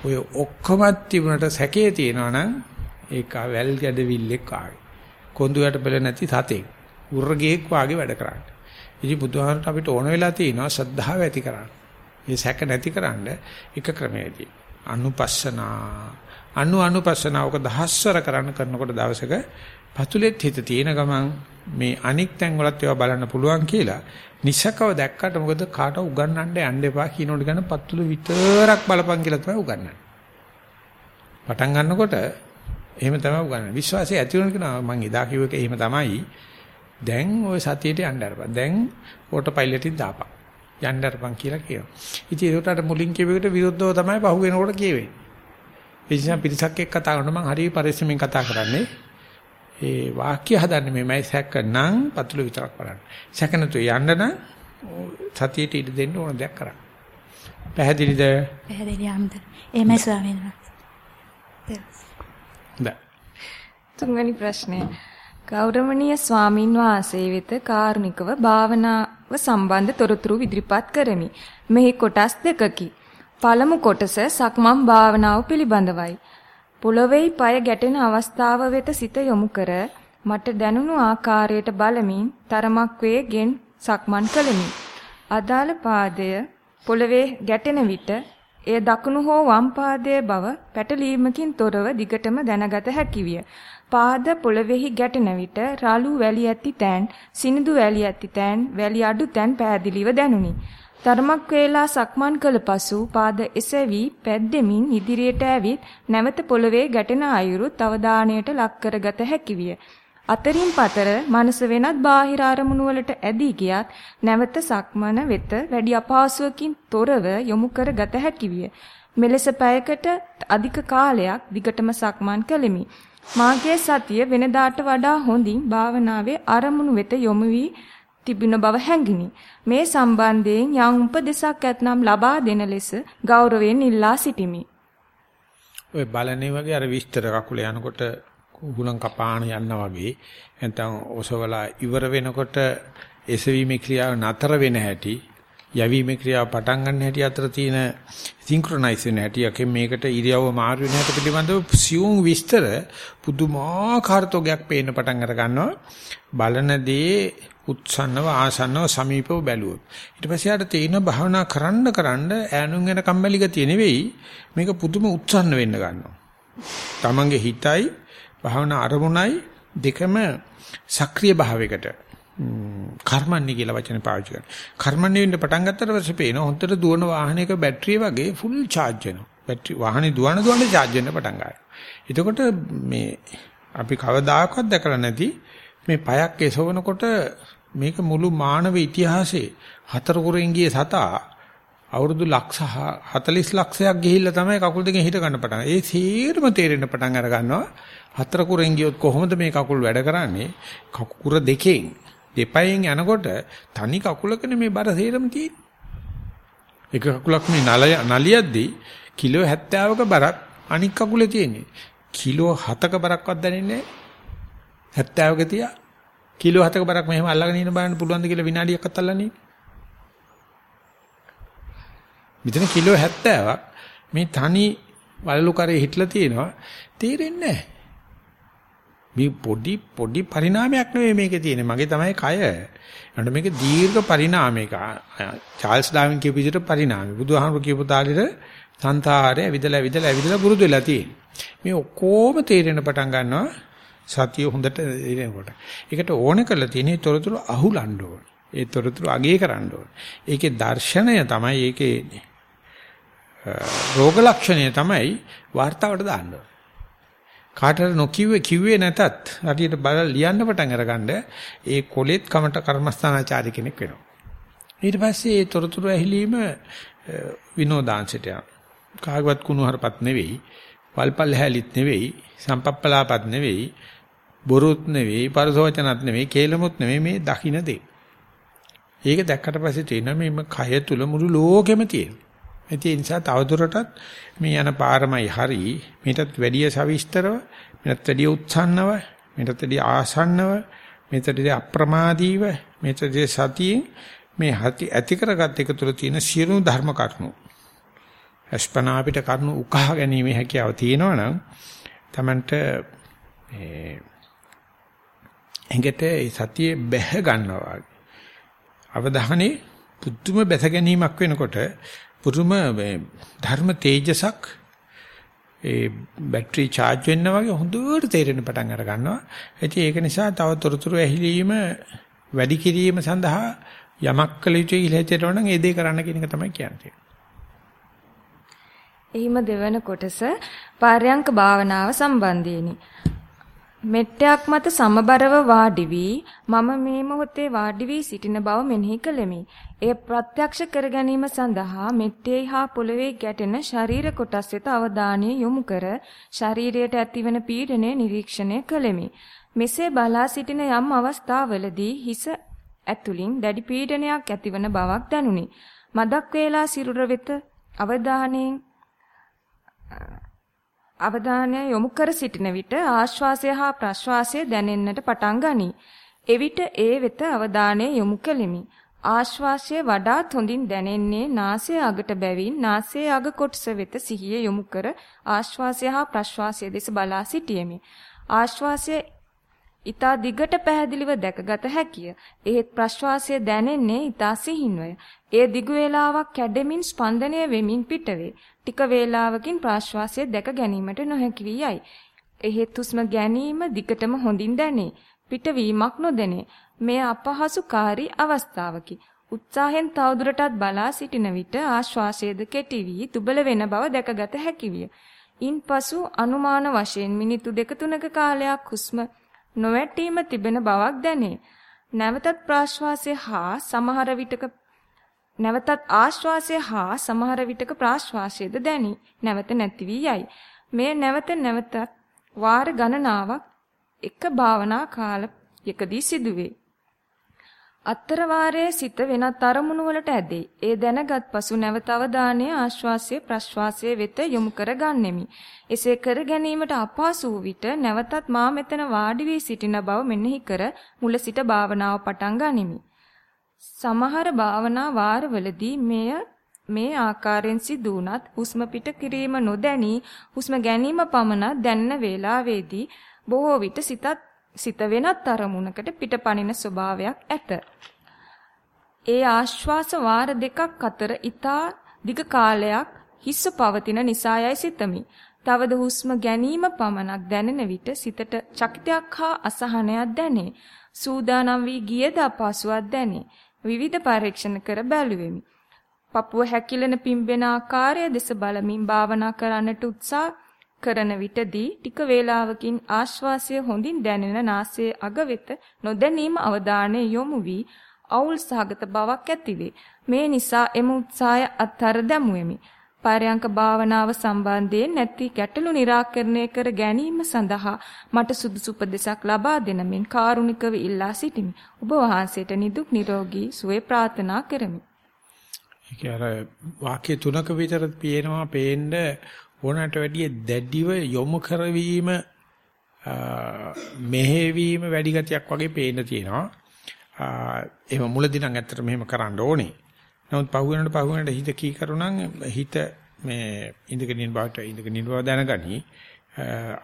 ඔය ඔක්කොම තිබුණට සැකේ තියෙනවා නම් ඒක වැල් ගැඩවිල්ලෙක් ආවේ. කොඳු යට බල නැති සතෙක්. උර්ගේක් වාගේ වැඩ කරන්නේ. ඉතින් බුදුහාමට අපිට ඕන වෙලා තියෙනවා ශ්‍රද්ධාව ඇති කරන්න. මේ සැක නැති කරන්න එක ක්‍රමයකදී. අනුපස්සනා අනු අනුපස්සනාවක දහස්වර කරන්න කරනකොට දවසක පතුලෙත් හිත තියෙන ගමන් මේ අනික් තැන් වලත් ඒවා බලන්න පුළුවන් කියලා නිසකව දැක්කට මොකද කාට උගන්වන්න යන්න එපා කියනකොට ගන්න පතුල විතරක් බලපන් කියලා තමයි උගන්වන්නේ. පටන් ගන්නකොට එහෙම තමයි උගන්වන්නේ. විශ්වාසය ඇති වෙන කෙනා මම එදා කිව්ව එක එහෙම තමයි. දැන් ওই සතියේට යන්න අරපන්. දැන් ඕටෝ පයිලට්ින් දාපන්. යන්න අරපන් කියලා කියනවා. ඉතින් ඒකට මුලින් කියවෙකට විරුද්ධව තමයි පහු වෙනකොට කියවෙන්නේ. ඒ නිසා පිරිසක් එක්ක කතා කරනකොට මම හරිය පරිස්සමෙන් කතා කරන්නේ. ඒ වාක්‍ය හදන්නේ මේමයි සැක නම් පතුල විතරක් බලන්න. සැක නැතු යන්න නම් සතියට ඉඩ දෙන්න ඕන දෙයක් කරන්න. පැහැදිලිද? පැහැදිලි ආමද. එහෙමයි ස්වාමීන් වහන්සේ. තුන්වෙනි ප්‍රශ්නය. ගෞරවනීය ස්වාමින් වහන්සේ වෙත කාරුණිකව භාවනාව සම්බන්ධ තොරතුරු ඉදිරිපත් කරමි. මෙහි කොටස් දෙකකි. පළමු කොටස සක්මන් භාවනාව පිළිබඳවයි. පොළොවේයි পায় ගැටෙන අවස්ථාව වෙත සිත යොමු කර මට දැනුණු ආකාරයට බලමින් තරමක් වේගෙන් සක්මන් කළෙමි. අදාළ පාදය පොළවේ ගැටෙන විට එය දකුණු හෝ වම් පාදයේ බව පැටලීමකින් තොරව දිගටම දැනගත හැකි විය. පාද පොළවේහි ගැටෙන විට රළු වැලි ඇති තැන්, සිනිඳු වැලි ඇති තැන්, වැලි අඩු තැන් පෑදිලිව දැනුනි. ධර්මක් වේලා සක්මන් කළ පසු පාද එසවි පැද්දෙමින් ඉදිරියට ඇවිත් නැවත පොළවේ ගැටෙන අයුරුත් අවධානයට ලක් කරගත හැකි විය. අතරින් පතර මනස වෙනත් බාහිර අරමුණු වලට ඇදී ගියත් නැවත සක්මන වෙත වැඩි අපහසුවකින් තොරව යොමු කරගත හැකි විය. මෙලෙස පැයකට අධික කාලයක් දිගටම සක්මන් කළෙමි. මාගේ සතිය වෙනදාට වඩා හොඳින් භාවනාවේ අරමුණු වෙත යොමු වී තිබුණ බව හැඟිනි. මේ සම්බන්ධයෙන් යම් උපදේශක් ඇතනම් ලබා දෙන ලෙස ගෞරවයෙන් ඉල්ලා සිටිමි. ඔය බලන්නේ වගේ අර විස්තර කකුල යනකොට කුහුලන් කපාන යනවා වගේ නැත්නම් ඔසවලා ඉවර වෙනකොට එසවීමේ ක්‍රියාව නතර වෙන හැටි යැවීමේ ක්‍රියාව පටන් ගන්න හැටි අතර තියෙන සින්ක්‍රොනයිස් වෙන හැටි යකෙන් මේකට ඉරියව්ව මාරු වෙන හැටි පිළිබඳව සියුම් විස්තර පුදුමාකාර තෝගයක් පේන්න පටන් අර ගන්නවා. බලන දේ උත්සන්නව ආසන්නව සමීපව බැලුවොත්. ඊට පස්සේ ආට තේින භාවනා කරන්න කරන්න ඈනුන් යන කම්මැලි ගතිය නෙවෙයි මේක පුදුම උත්සන්න වෙන්න ගන්නවා. තමන්ගේ හිතයි භාවනා අරමුණයි දෙකම සක්‍රීය භාවයකට කර්මන්නේ කියලා වචනේ පාවිච්චි කරනවා. කර්මන්නේ වෙන්න පටන් ගත්තට පස්සේ පේනවා හොන්දට දුවන වාහනයක බැටරිය වගේ ෆුල් charge වෙනවා. බැටරි වාහනේ දුවන දුවන charge වෙන්න පටන් ගන්නවා. එතකොට මේ අපි කවදාකවත් දැකලා නැති මේ පයක් එසවනකොට මේක මුළු මානව ඉතිහාසයේ හතර කුරෙන් ගිය සතා අවුරුදු ලක්ෂ 40 ලක්ෂයක් ගිහිල්ලා තමයි කකුල් දෙකෙන් හිට ගන්න පටන් ඒ සීරම තේරෙන්න පටන් අර ගන්නවා හතර කුරෙන් ගියොත් කොහොමද මේ කකුල් වැඩ කරන්නේ කකුර දෙකෙන් දෙපයෙන් යනකොට තනි කකුලකනේ මේ බර සේරම තියෙන්නේ. එක කකුලක් මේ නලියද්දී කිලෝ 70ක බරක් අනික් කකුලේ තියෙන්නේ. කිලෝ 7ක බරක්වත් දැනෙන්නේ නැහැ. 70ක තියා කිලෝ 7ක බරක් මෙහෙම අල්ලගෙන ඉන්න බලන්න පුළුවන්ද කියලා විනාඩියක් අතල්ලන්නේ මෙතන කිලෝ 70ක් මේ තනි වලලු කරේ හිටලා තියෙනවා. තේරෙන්නේ නැහැ. මේ පොඩි පොඩි පරිණාමයක් නෙවෙයි මේකේ තියෙන්නේ. මගේ තමයි කය. එනකොට මේක දීර්ඝ පරිණාමයක. චාල්ස් ඩාවින් කියපු විදිහට පරිණාමය. බුදුහාමුදුරු කියපු තාලෙට සංතාරය ඇවිදලා ඇවිදලා ඇවිදලා පුරුදු වෙලා තියෙන්නේ. මේ ඔක්කොම තේරෙන පටන් ගන්නවා සතිය හොඳට එනකොට. ඒකට ඕන කරලා තියෙන්නේ තොරතුරු අහුලන්න ඕන. ඒ තොරතුරු අගය කරන්න ඕන. ඒකේ දර්ශනය තමයි ඒකේ රෝග ලක්ෂණය තමයි වார்த்தාවට දාන්න ඕන. කාටද නොකිව්වේ කිව්වේ නැතත් හරියට බල ලියන්න පටන් අරගන්න ඒ කොලෙත් කමට කර්මස්ථානාචාරි කෙනෙක් වෙනවා. ඊට පස්සේ ඒ තොරතුරු ඇහිලීම විනෝදාංශයට යනවා. කාගවත් කුණු හරපත් නෙවෙයි, වල්පල් හැලිත් නෙවෙයි, සම්පප්පලාපත් නෙවෙයි, බොරුත් නෙවෙයි, පරසවචනත් නෙවෙයි, කේලමුත් නෙවෙයි මේ දකින්න දේ. ඒක දැක්කට පස්සේ තේරෙනවා මේ කය තුල මුළු ලෝකෙම තියෙනවා. ඒ නිසා තවදුරටත් මේ යන පාරමයි හරි මේකටත් වැඩිය සවිස්තරව මේකටත් වැඩිය උත්සන්නව මේකටත් වැඩිය ආසන්නව මේකටත් වැඩිය අප්‍රමාදීව මේකටත් වැඩිය සතියෙන් මේ හති ඇති කරගත් එක තුළ තියෙන සියලු ධර්ම කරුණු. අස්පනා අපිට කරුණු උකහා ගැනීම හැකියාව තියෙනවා නම් Tamanට මේ එඟට ඒ සතියේ බැහැ ගන්නවා අවධානයේ පුදුම බැස ගැනීමක් වෙනකොට පුදුම ධර්ම තේජසක් ඒ බැටරි charge වෙන්න වගේ හොඳට තේරෙන පටන් අර ගන්නවා. ඉතින් ඒක නිසා තව තොරතුරු ඇහිලීම වැඩි කිරීම සඳහා යමක් කළ යුතුයි කියලා හිතේට නම් ඒ දේ කරන්න කියන එක තමයි කියන්නේ. එහිම දෙවන කොටස පාරයන්ක භාවනාව සම්බන්ධයෙනි. මෙට්ටයක් මත සමබරව වාඩි වී මම මේ මොහොතේ වාඩි වී සිටින බව මෙනෙහි කළෙමි. එය ප්‍රත්‍යක්ෂ කර ගැනීම සඳහා මෙට්ටේ හා පොළවේ ගැටෙන ශරීර කොටස් වෙත අවධානය යොමු කර ශරීරයට ඇතිවන පීඩනය නිරීක්ෂණය කළෙමි. මෙසේ බලා සිටින යම් අවස්ථාවලදී හිස ඇතුලින් දැඩි පීඩනයක් ඇතිවන බවක් දැනුනි. මදක් වේලා සිරුර වෙත අවධානයෙන් අවධානය යොමු කර සිටින විට ආශ්වාසය හා ප්‍රශ්වාසය දැනෙන්නට පටන් ගනී. එවිට ඒ වෙත අවධානය යොමු කෙලිමි. ආශ්වාසය වඩාත් හොඳින් දැනෙන්නේ නාසය අගට බැවින් නාසයේ අග කොටස වෙත සිහිය යොමු කර ආශ්වාසය හා ප්‍රශ්වාසය දෙස බලා සිටියෙමි. ආශ්වාසය ඊතා දිගට පැහැදිලිව දැකගත හැකිය. එහෙත් ප්‍රශ්වාසය දැනෙන්නේ ඊතා සිහින්වය. ඒ දිගු වේලාවක් කැඩෙමින් ස්පන්දනය වෙමින් පිටවේ. ටික වේලාවකින් ප්‍රාශ්වාසය දැක ගැනීමට නොහැකි වී යයි. එහෙත් හුස්ම ගැනීම දිගටම හොඳින් දැනේ. පිටවීමක් නොදැනේ. මේ අපහසුකාරී අවස්ථාවකි. උත්සාහෙන් තවදුරටත් බලා සිටින විට ආශ්වාසයේද කෙටි වී දුබල වෙන බව දැකගත හැකි විය. ඉන්පසු අනුමාන වශයෙන් මිනිත්තු දෙක තුනක කාලයක් හුස්ම නොවැටීම තිබෙන බවක් දැනේ. නැවතත් ප්‍රාශ්වාසය හා සමහර විටක නැවතත් ආශ්වාසය හා සමහර විටක ප්‍රාශ්වාසයද දැනි. නැවත නැති වී යයි. මේ නැවත නැවතත් වාර ගණනාවක් එක භාවනා කාලයකදී සිදුවේ. අත්තර වාරයේ සිත වෙනත් අරමුණු වලට ඇදේ. ඒ දැනගත් පසු නැවත අවධානය ආශ්වාසය ප්‍රශ්වාසය වෙත යොමු කර ගන්නෙමි. එසේ කර ගැනීමට අපහසු වූ විට නැවතත් මා මෙතන වාඩි වී සිටින බව මෙනෙහි කර මුල සිට භාවනාව පටන් ගනිමි. සමහර භාවනා වාරවලදී මෙය මේ ආකාරයෙන් සිදු වුණත් හුස්ම පිට කිරීම නොදැනී හුස්ම ගැනීම පමණ දැනන වේලාවේදී බොහෝ විට සිතත් සිත වෙනත් අරමුණකට පිටපණින ස්වභාවයක් ඇත. ඒ ආශ්වාස වාර දෙකක් අතර ඊතා දිග කාලයක් හිස්ස පවතින නිසායයි සිතමි. තවද හුස්ම ගැනීම පමණක් දැනෙන විට සිතට චකිතයක් හා අසහනයක් දැනේ. සූදානම් වී ගියද අපහසුවක් දැනේ. විවිධ පරීක්ෂණ කර බැලුවෙමි. පපුව හැකිලෙන පිම්බෙන ආකාරය දෙස බලමින් භාවනා කරන්නට උත්සාහ කරන විටදී ටික වේලාවකින් ආශ්වාසය හොඳින් දැනෙන නාසයේ අග වෙත නොදැනීම අවධානය යොමු වී අවුල් සහගත බවක් ඇතිවේ. මේ නිසා එම උත්සාහය අත්හැර දැමුවෙමි. පරයන්ක භාවනාව සම්බන්ධයෙන් නැති ගැටලු निराකරණය කර ගැනීම සඳහා මට සුදුසු උපදෙසක් ලබා දෙන මෙන් කාරුණිකව ඉල්ලා සිටිමි. ඔබ වහන්සේට නිදුක් නිරෝගී සුවය ප්‍රාර්ථනා කරමි. ඒක අර වාක්‍ය තුනක විතර පේනවා පේන්න ඕනට වැඩිය දැඩිව යොමු කරවීම මෙහෙවීම වැඩි ගතියක් වගේ පේන්න තියෙනවා. එහෙම මුලදී නම් ඇත්තට මෙහෙම කරන්න ඕනේ. නමුත් පහු වෙනකොට පහු වෙනකොට හිත කී කරුණම් හිත මේ ඉඳගෙන ඉන්න බවට ඉඳගෙන ඉන්න බව දැනගනි.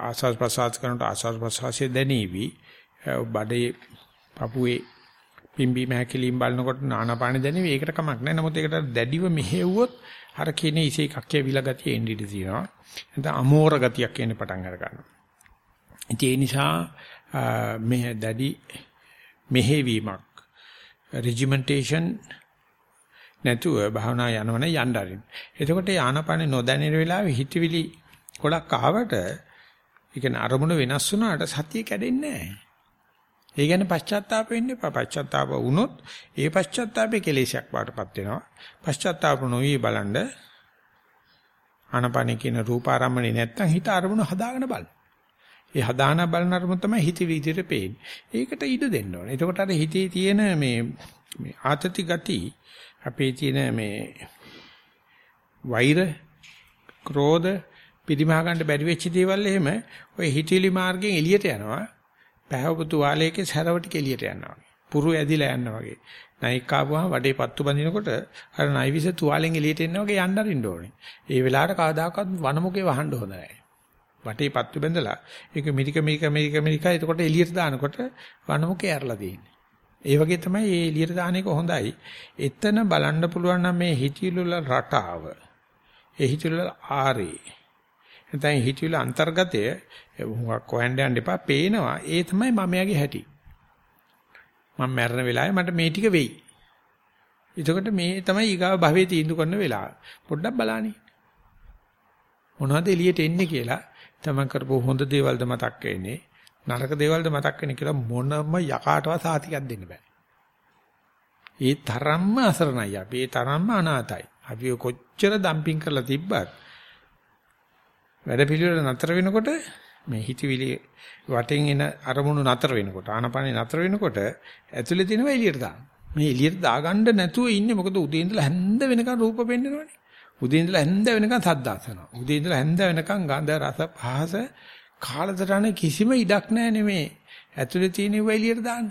ආස්වාස් ප්‍රසවාස කරනකොට ආස්වාස් ප්‍රසවාසයේ දැනීවි. බඩේ පපුවේ පිම්බීම හැකිලිම් බලනකොට නානපාන දැනෙවි. ඒකට කමක් නැහැ. නමුත් ඒකට දැඩිව මෙහෙව්වොත් අර කියන ඉසේ කක්කේ විල ගතිය එන්න ඉඩ තියෙනවා. නැත්නම් අමෝර ගතියක් එන්න පටන් අර ගන්නවා. ඒ නිසා මේ දැඩි මෙහෙවීමක් regimentation නැතුව භාවනා යනවන යන්න අරින්. එතකොට ආනපානේ නොදැනෙන වෙලාවේ හිතවිලි ගොඩක් ආවට ඒ කියන්නේ අරමුණ වෙනස් වුණාට සතිය කැඩෙන්නේ නැහැ. ඒ කියන්නේ පශ්චාත්තාප වෙන්න එපා. පශ්චාත්තාප වුණොත් ඒ පශ්චාත්තාපේ කෙලෙසයක් වාටපත් වෙනවා. පශ්චාත්තාප නොවි බලන්න ආනපානේ කියන රූපාරම්මණේ නැත්තම් හිත අරමුණ හදාගෙන බලන්න. ඒ හදාන බලන අරමුණ තමයි හිත විදිහට පේන්නේ. ඒකට ඉඩ දෙන්න ඕනේ. එතකොට අර හිතේ තියෙන මේ මේ ආතති ගති අපේ තියෙන මේ වෛර ක්‍රෝධ පිරිමහ ගන්න බැරි වෙච්ච දේවල් එහෙම ඔය හිතවිලි මාර්ගයෙන් එළියට යනවා. පැහැවපු තුවාලයක සැරවට එළියට යනවා. පුරු ඇදිලා යනවා වගේ. නයික් ආවම වඩේ පත්තු බඳිනකොට අර නයිවිස තුවාලෙන් එළියට එන්න වගේ යන්න අරින්න ඕනේ. ඒ වෙලාවට කවදාකවත් වනමුකේ වහන්න හොඳ නැහැ. වටේ පත්තු බැඳලා ඒක මිරික මිරික මිරික මිරික එතකොට එළියට දානකොට වනමුකේ ඇරලා තියෙන්නේ. ඒ වගේ තමයි මේ එළියට දාන එක හොඳයි. එතන බලන්න පුළුවන් නම් මේ හිතිලුල රටාව. ඒ හිතිලුල ආරේ. නැත්නම් හිතිලුල අන්තර්ගතය හුඟක් හොයන්න යන්න එපා. පේනවා. ඒ තමයි මමයාගේ හැටි. මම මැරෙන වෙලාවේ මට මේ ටික වෙයි. එතකොට මේ තමයි ඊගාව භවයේ තීන්දුව කරන වෙලාව. පොඩ්ඩක් බලන්න. මොනවද එළියට එන්නේ කියලා තමන් කරපු හොඳ දේවල්ද මතක් වෙන්නේ නරක දේවල්ද මතක් වෙන්නේ කියලා මොනම යකාටවත් සාතිකයක් දෙන්න බෑ. ඒ තරම්ම අසරණයි අපි. ඒ තරම්ම අනාතයි. අපි කොච්චර ඩම්පින් කරලා තිබ්බත් වැඩ පිළිවෙල නතර වෙනකොට මේ හිතවිලි වටෙන් එන අරමුණු නතර වෙනකොට ආනපනේ නතර වෙනකොට ඇතුලේ තියෙනවා එළියට දාන්න. මේ එළියට දාගන්න නැතුව ඉන්නේ මොකද උදේ ඉඳලා හැන්ද වෙනකන් රූප පෙන්නනවනේ. උදේ ඉඳලා හැන්ද වෙනකන් සද්ද අසනවා. උදේ ඉඳලා හැන්ද වෙනකන් ගඳ රස පහස කාලතරණ කිසිම ඉඩක් නැහැ නෙමේ. ඇතුලේ තියෙන ඒවා එළියට දාන්න.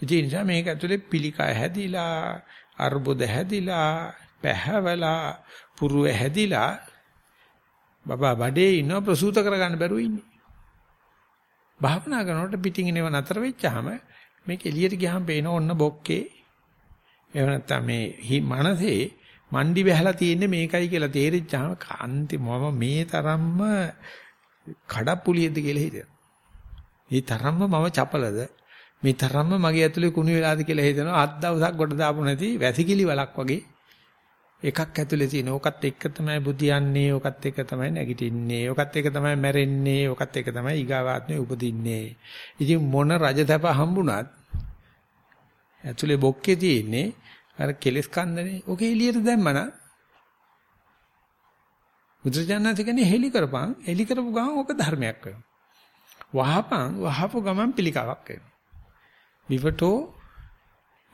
ඒ නිසා මේක ඇතුලේ පිළිකා හැදිලා, අර්බුද හැදිලා, පැහැවලා, පුරුව හැදිලා බබා බඩේ ඉන්න ප්‍රසූත කරගන්න බැරුව ඉන්නේ. භාවනා කරනකොට පිටින් එනව නතර වෙච්චාම මේක එළියට ගියාම පේන ඕන්න බොක්කේ එහෙම නැත්නම් මේ මනසේ මණ්ඩි වැහලා තියෙන්නේ මේකයි කියලා තේරිච්චාම කාන්ති මම මේ තරම්ම කඩප්පුලියද කියලා හිතෙනවා. මේ තරම්ම මම චපලද? මේ තරම්ම මගේ ඇතුලේ කුණු වෙලාද කියලා හිතනවා. අත් දවසක් කොට දාපු නැති වැසිකිලි වලක් වගේ. එකක් ඇතුලේ තියෙන ඕකත් එක්ක තමයි බුදියන්නේ ඕකත් එක්ක තමයි නැගිටින්නේ ඕකත් එක්ක තමයි මැරෙන්නේ ඕකත් එක්ක තමයි ඊගාවාත්මේ උපදින්නේ. ඉතින් මොන රජතප හම්බුණත් ඇතුලේ බොක්කේ තියෙන්නේ අර කෙලස් කන්දනේ ඕකේ එළියට දැම්මන බුදුජානනාථ කියන්නේ හෙලි කරපන් හෙලි කරපු ගමන් ඕක ධර්මයක් වෙනවා වහපන් වහපු ගමන් පිළිකාවක් වෙනවා විවටෝ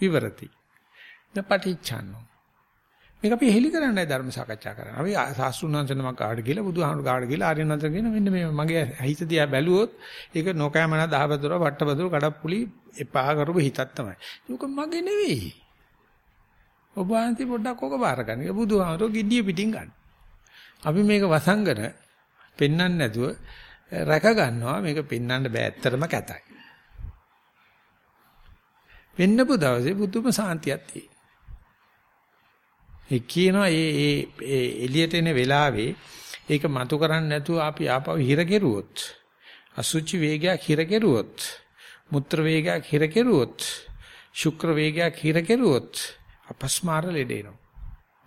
විවරති දපටිච්ඡන්නෝ මේක අපි හෙලි කරන්නයි ධර්ම සාකච්ඡා කරන්නේ. අපි සාස්ෘණාන්තනම කාඩ කියලා බුදුහාමුදුර කාඩ කියලා ආර්යනාථ කියන මෙන්න මේ මගේ හිත දිහා බැලුවොත් ඒක නොකෑමන දහවතුර වට්ටබදුර කඩප්පුලි එපා කරපු හිතක් තමයි. ඒක මගේ නෙවෙයි. ඔබ වහන්සේ පොඩ්ඩක් ඕක බාර ගන්න. ඒක බුදුහාමුදුර ගිඩිය පිටින් ගන්න. අපි මේක වසංගන පෙන්වන්න නැතුව eh, රැක ගන්නවා මේක පෙන්වන්න බෑ ඇත්තටම කැතයි. වෙන්නපු දවසේ බුදුම සාන්තියක් තියෙනවා. ඒ කියනවා ඒ ඒ එළියට එන වෙලාවේ ඒක මතු කරන්නේ නැතුව අපි ආපහු හිර කෙරුවොත් අසුචි වේගයක් හිර කෙරුවොත් මුත්‍ර වේගයක් හිර කෙරුවොත් ශුක්‍ර වේගයක් හිර කෙරුවොත් අපස්මාර ලෙඩේනවා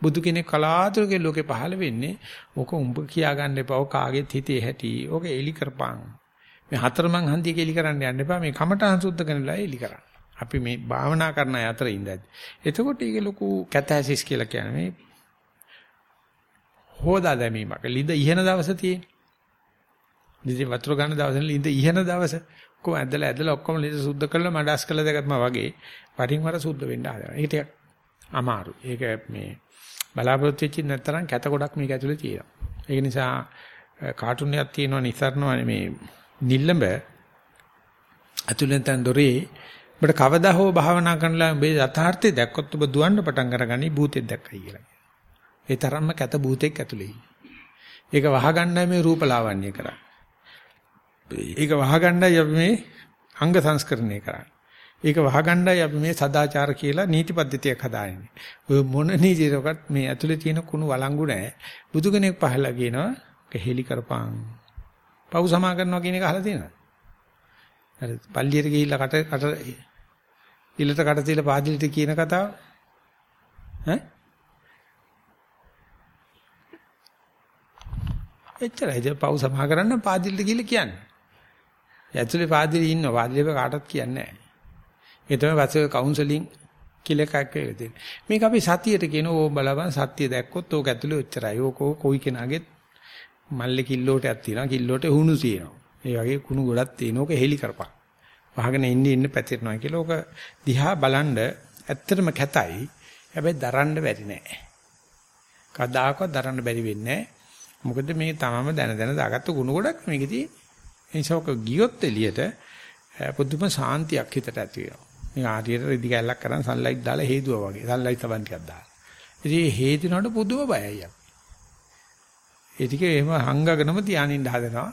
බුදු කෙනෙක් කලාතුරකින් ලෝකේ පහළ වෙන්නේ ඕක උඹ කියා ගන්න එපා. ඕක කාගෙත් හිතේ ඇති. ඕක එලි කරපං. මේ හතරමං හන්දියක එලි කරන්න යන්න එපා. මේ කමටහන් සුද්ධ කරනලා එලි කරන්න. අපි මේ භාවනා කරන අය අතර ඉඳද්දි. එතකොට ඒක ලොකු කැතැසිස් කියලා කියන්නේ මේ හොදා දැමීමක්. ලිඳ ඉහන දවස තියෙන. ලිඳ වතුර ගන්න දවසේ ලිඳ ඉහන දවස කොහොම ඇදලා ඇදලා ඔක්කොම ලිඳ සුද්ධ කරලා මඩස් කළා දෙකත්ම වගේ වරින් වර සුද්ධ වෙන්න හදනවා. ඒක ටිකක් අමාරු. ඒක මේ බලාපොරොත්තු වෙච්ච නැත්තරම් කැත ගොඩක් මේක ඇතුලේ තියෙනවා. ඒක නිසා කාටුන් එකක් තියෙනවා නිසරණවනේ මේ නිල්ලඹ ඇතුලෙන් තන දොරේ ඔබට කවදා හෝ භාවනා කරනලා ඔබේ යථාර්ථය දැක්කොත් ඔබ දුවන්න පටන් අරගනි භූතෙක් දැක්කයි කියලා. ඒ තරම්ම කැත භූතෙක් ඇතුලේ. ඒක වහගන්නයි මේ රූපලාවන්‍ය කරන්නේ. ඒක වහගන්නයි අපි මේ අංග සංස්කරණය කරන්නේ. ඒක වහගන්නයි අපි මේ සදාචාර කියලා නීති පද්ධතියක් හදාන්නේ. ඔය මොන නීතියකවත් මේ ඇතුලේ තියෙන කුණු වළංගු නැහැ. බුදු කෙනෙක් පහලා කියනවා හෙලි කරපං. පව් සමා කරනවා කියන එක අහලා තියෙනවද? අර පල්ලියට ගිහිල්ලා කට කට ඉලට කට තියලා පාදිලිට කියන කතාව ඈ එච්චරයි ඉතින් පව් සමා කරන්න පාදිලිට ගිහිල්ලා කියන්නේ. ඇතුලේ පාදිලි ඉන්නවා. පාදිලිව කාටවත් කියන්නේ නැහැ. ඒ තමයි වාසේ කවුන්සලින් කියලා එකක් වෙලා තියෙන්නේ. මේක අපි සතියට කියන ඕ බලපන් සත්‍ය දැක්කොත් ඕක ඇතුලේ ඔච්චරයි. ඕක කොයි කෙනාගෙත් මල්ලේ කිල්ලෝටයක් තියෙනවා. කිල්ලෝට හුණු තියෙනවා. ඒ වගේ කුණු ගොඩක් තියෙනවා. ඕක හෙලි කරපන්. වහගෙන ඉන්න ඉන්න පැතිරෙනවා කියලා ඕක දිහා බලන්ඩ ඇත්තටම කැතයි. හැබැයි දරන්න බැරි නෑ. කදාකවත් දරන්න බැරි වෙන්නේ නෑ. මොකද මේ තමම දැන දැන දාගත්ත ගුණ ගොඩක් මේකේ තියෙන්නේ. ඒ නිසා ඔක ගියොත් එළියට පුදුම සාන්තියක් හිතට ඇති වෙනවා. මේ ආදියට රෙදි කැල්ලක් කරන් සන්ලයිට් දාලා හේදුවා වගේ. සන්ලයිට් සබන් ටිකක් දාලා. ඉතින් හේදිනකොට පුදුම බයයි. ඒ ටික එහෙම හංගගෙනම තියානින්න හදනවා.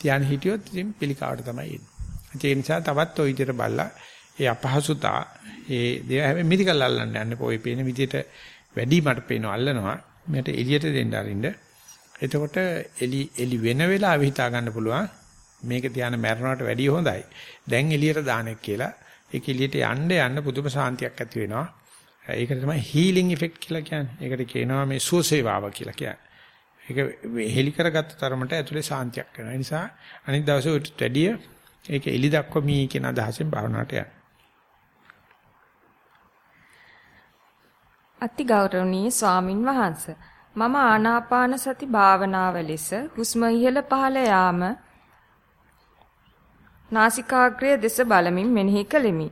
තියාන හිටියොත් ඉතින් පිළිකාවට තමයි එන්නේ. ඒ නිසා තවත් ওই විදිහට බලලා ඒ අපහසුතා ඒ දේ හැබැයි මිදිකල් අල්ලන්න යන්නේ පොයි පේන විදිහට වැඩි මට පේනවා අල්ලනවා. මට එළියට දෙන්න අරින්න. එතකොට එලි එලි වෙන වෙලාවෙ හිතා ගන්න පුළුවන් මේක ධානය මැරණවට වැඩිය හොඳයි. දැන් එළියට දානෙක් කියලා ඒක එළියට යන්න යන්න පුදුම සාන්තියක් ඇති වෙනවා. ඒකට තමයි හීලින් ඉෆෙක්ට් කියලා කියන්නේ. ඒකට කියනවා මේ සුවසේවාව කියලා කියන්නේ. ඒක හෙලි කරගත්ත තරමට ඇතුලේ සාන්තියක් වෙනවා. ඒ නිසා අනිත් දවසේ උට වැඩිය ඒක එලි දක්වමි කියන අදහසෙන් භාවනාවට යන්න. අති ගෞරවනීය ස්වාමින් වහන්සේ මම ආනාපාන සති භාවනාව ලෙස හුස්ම ඉහළ පහළ යාම නාසිකාග්‍රය දෙස බලමින් මෙනෙහි කළෙමි.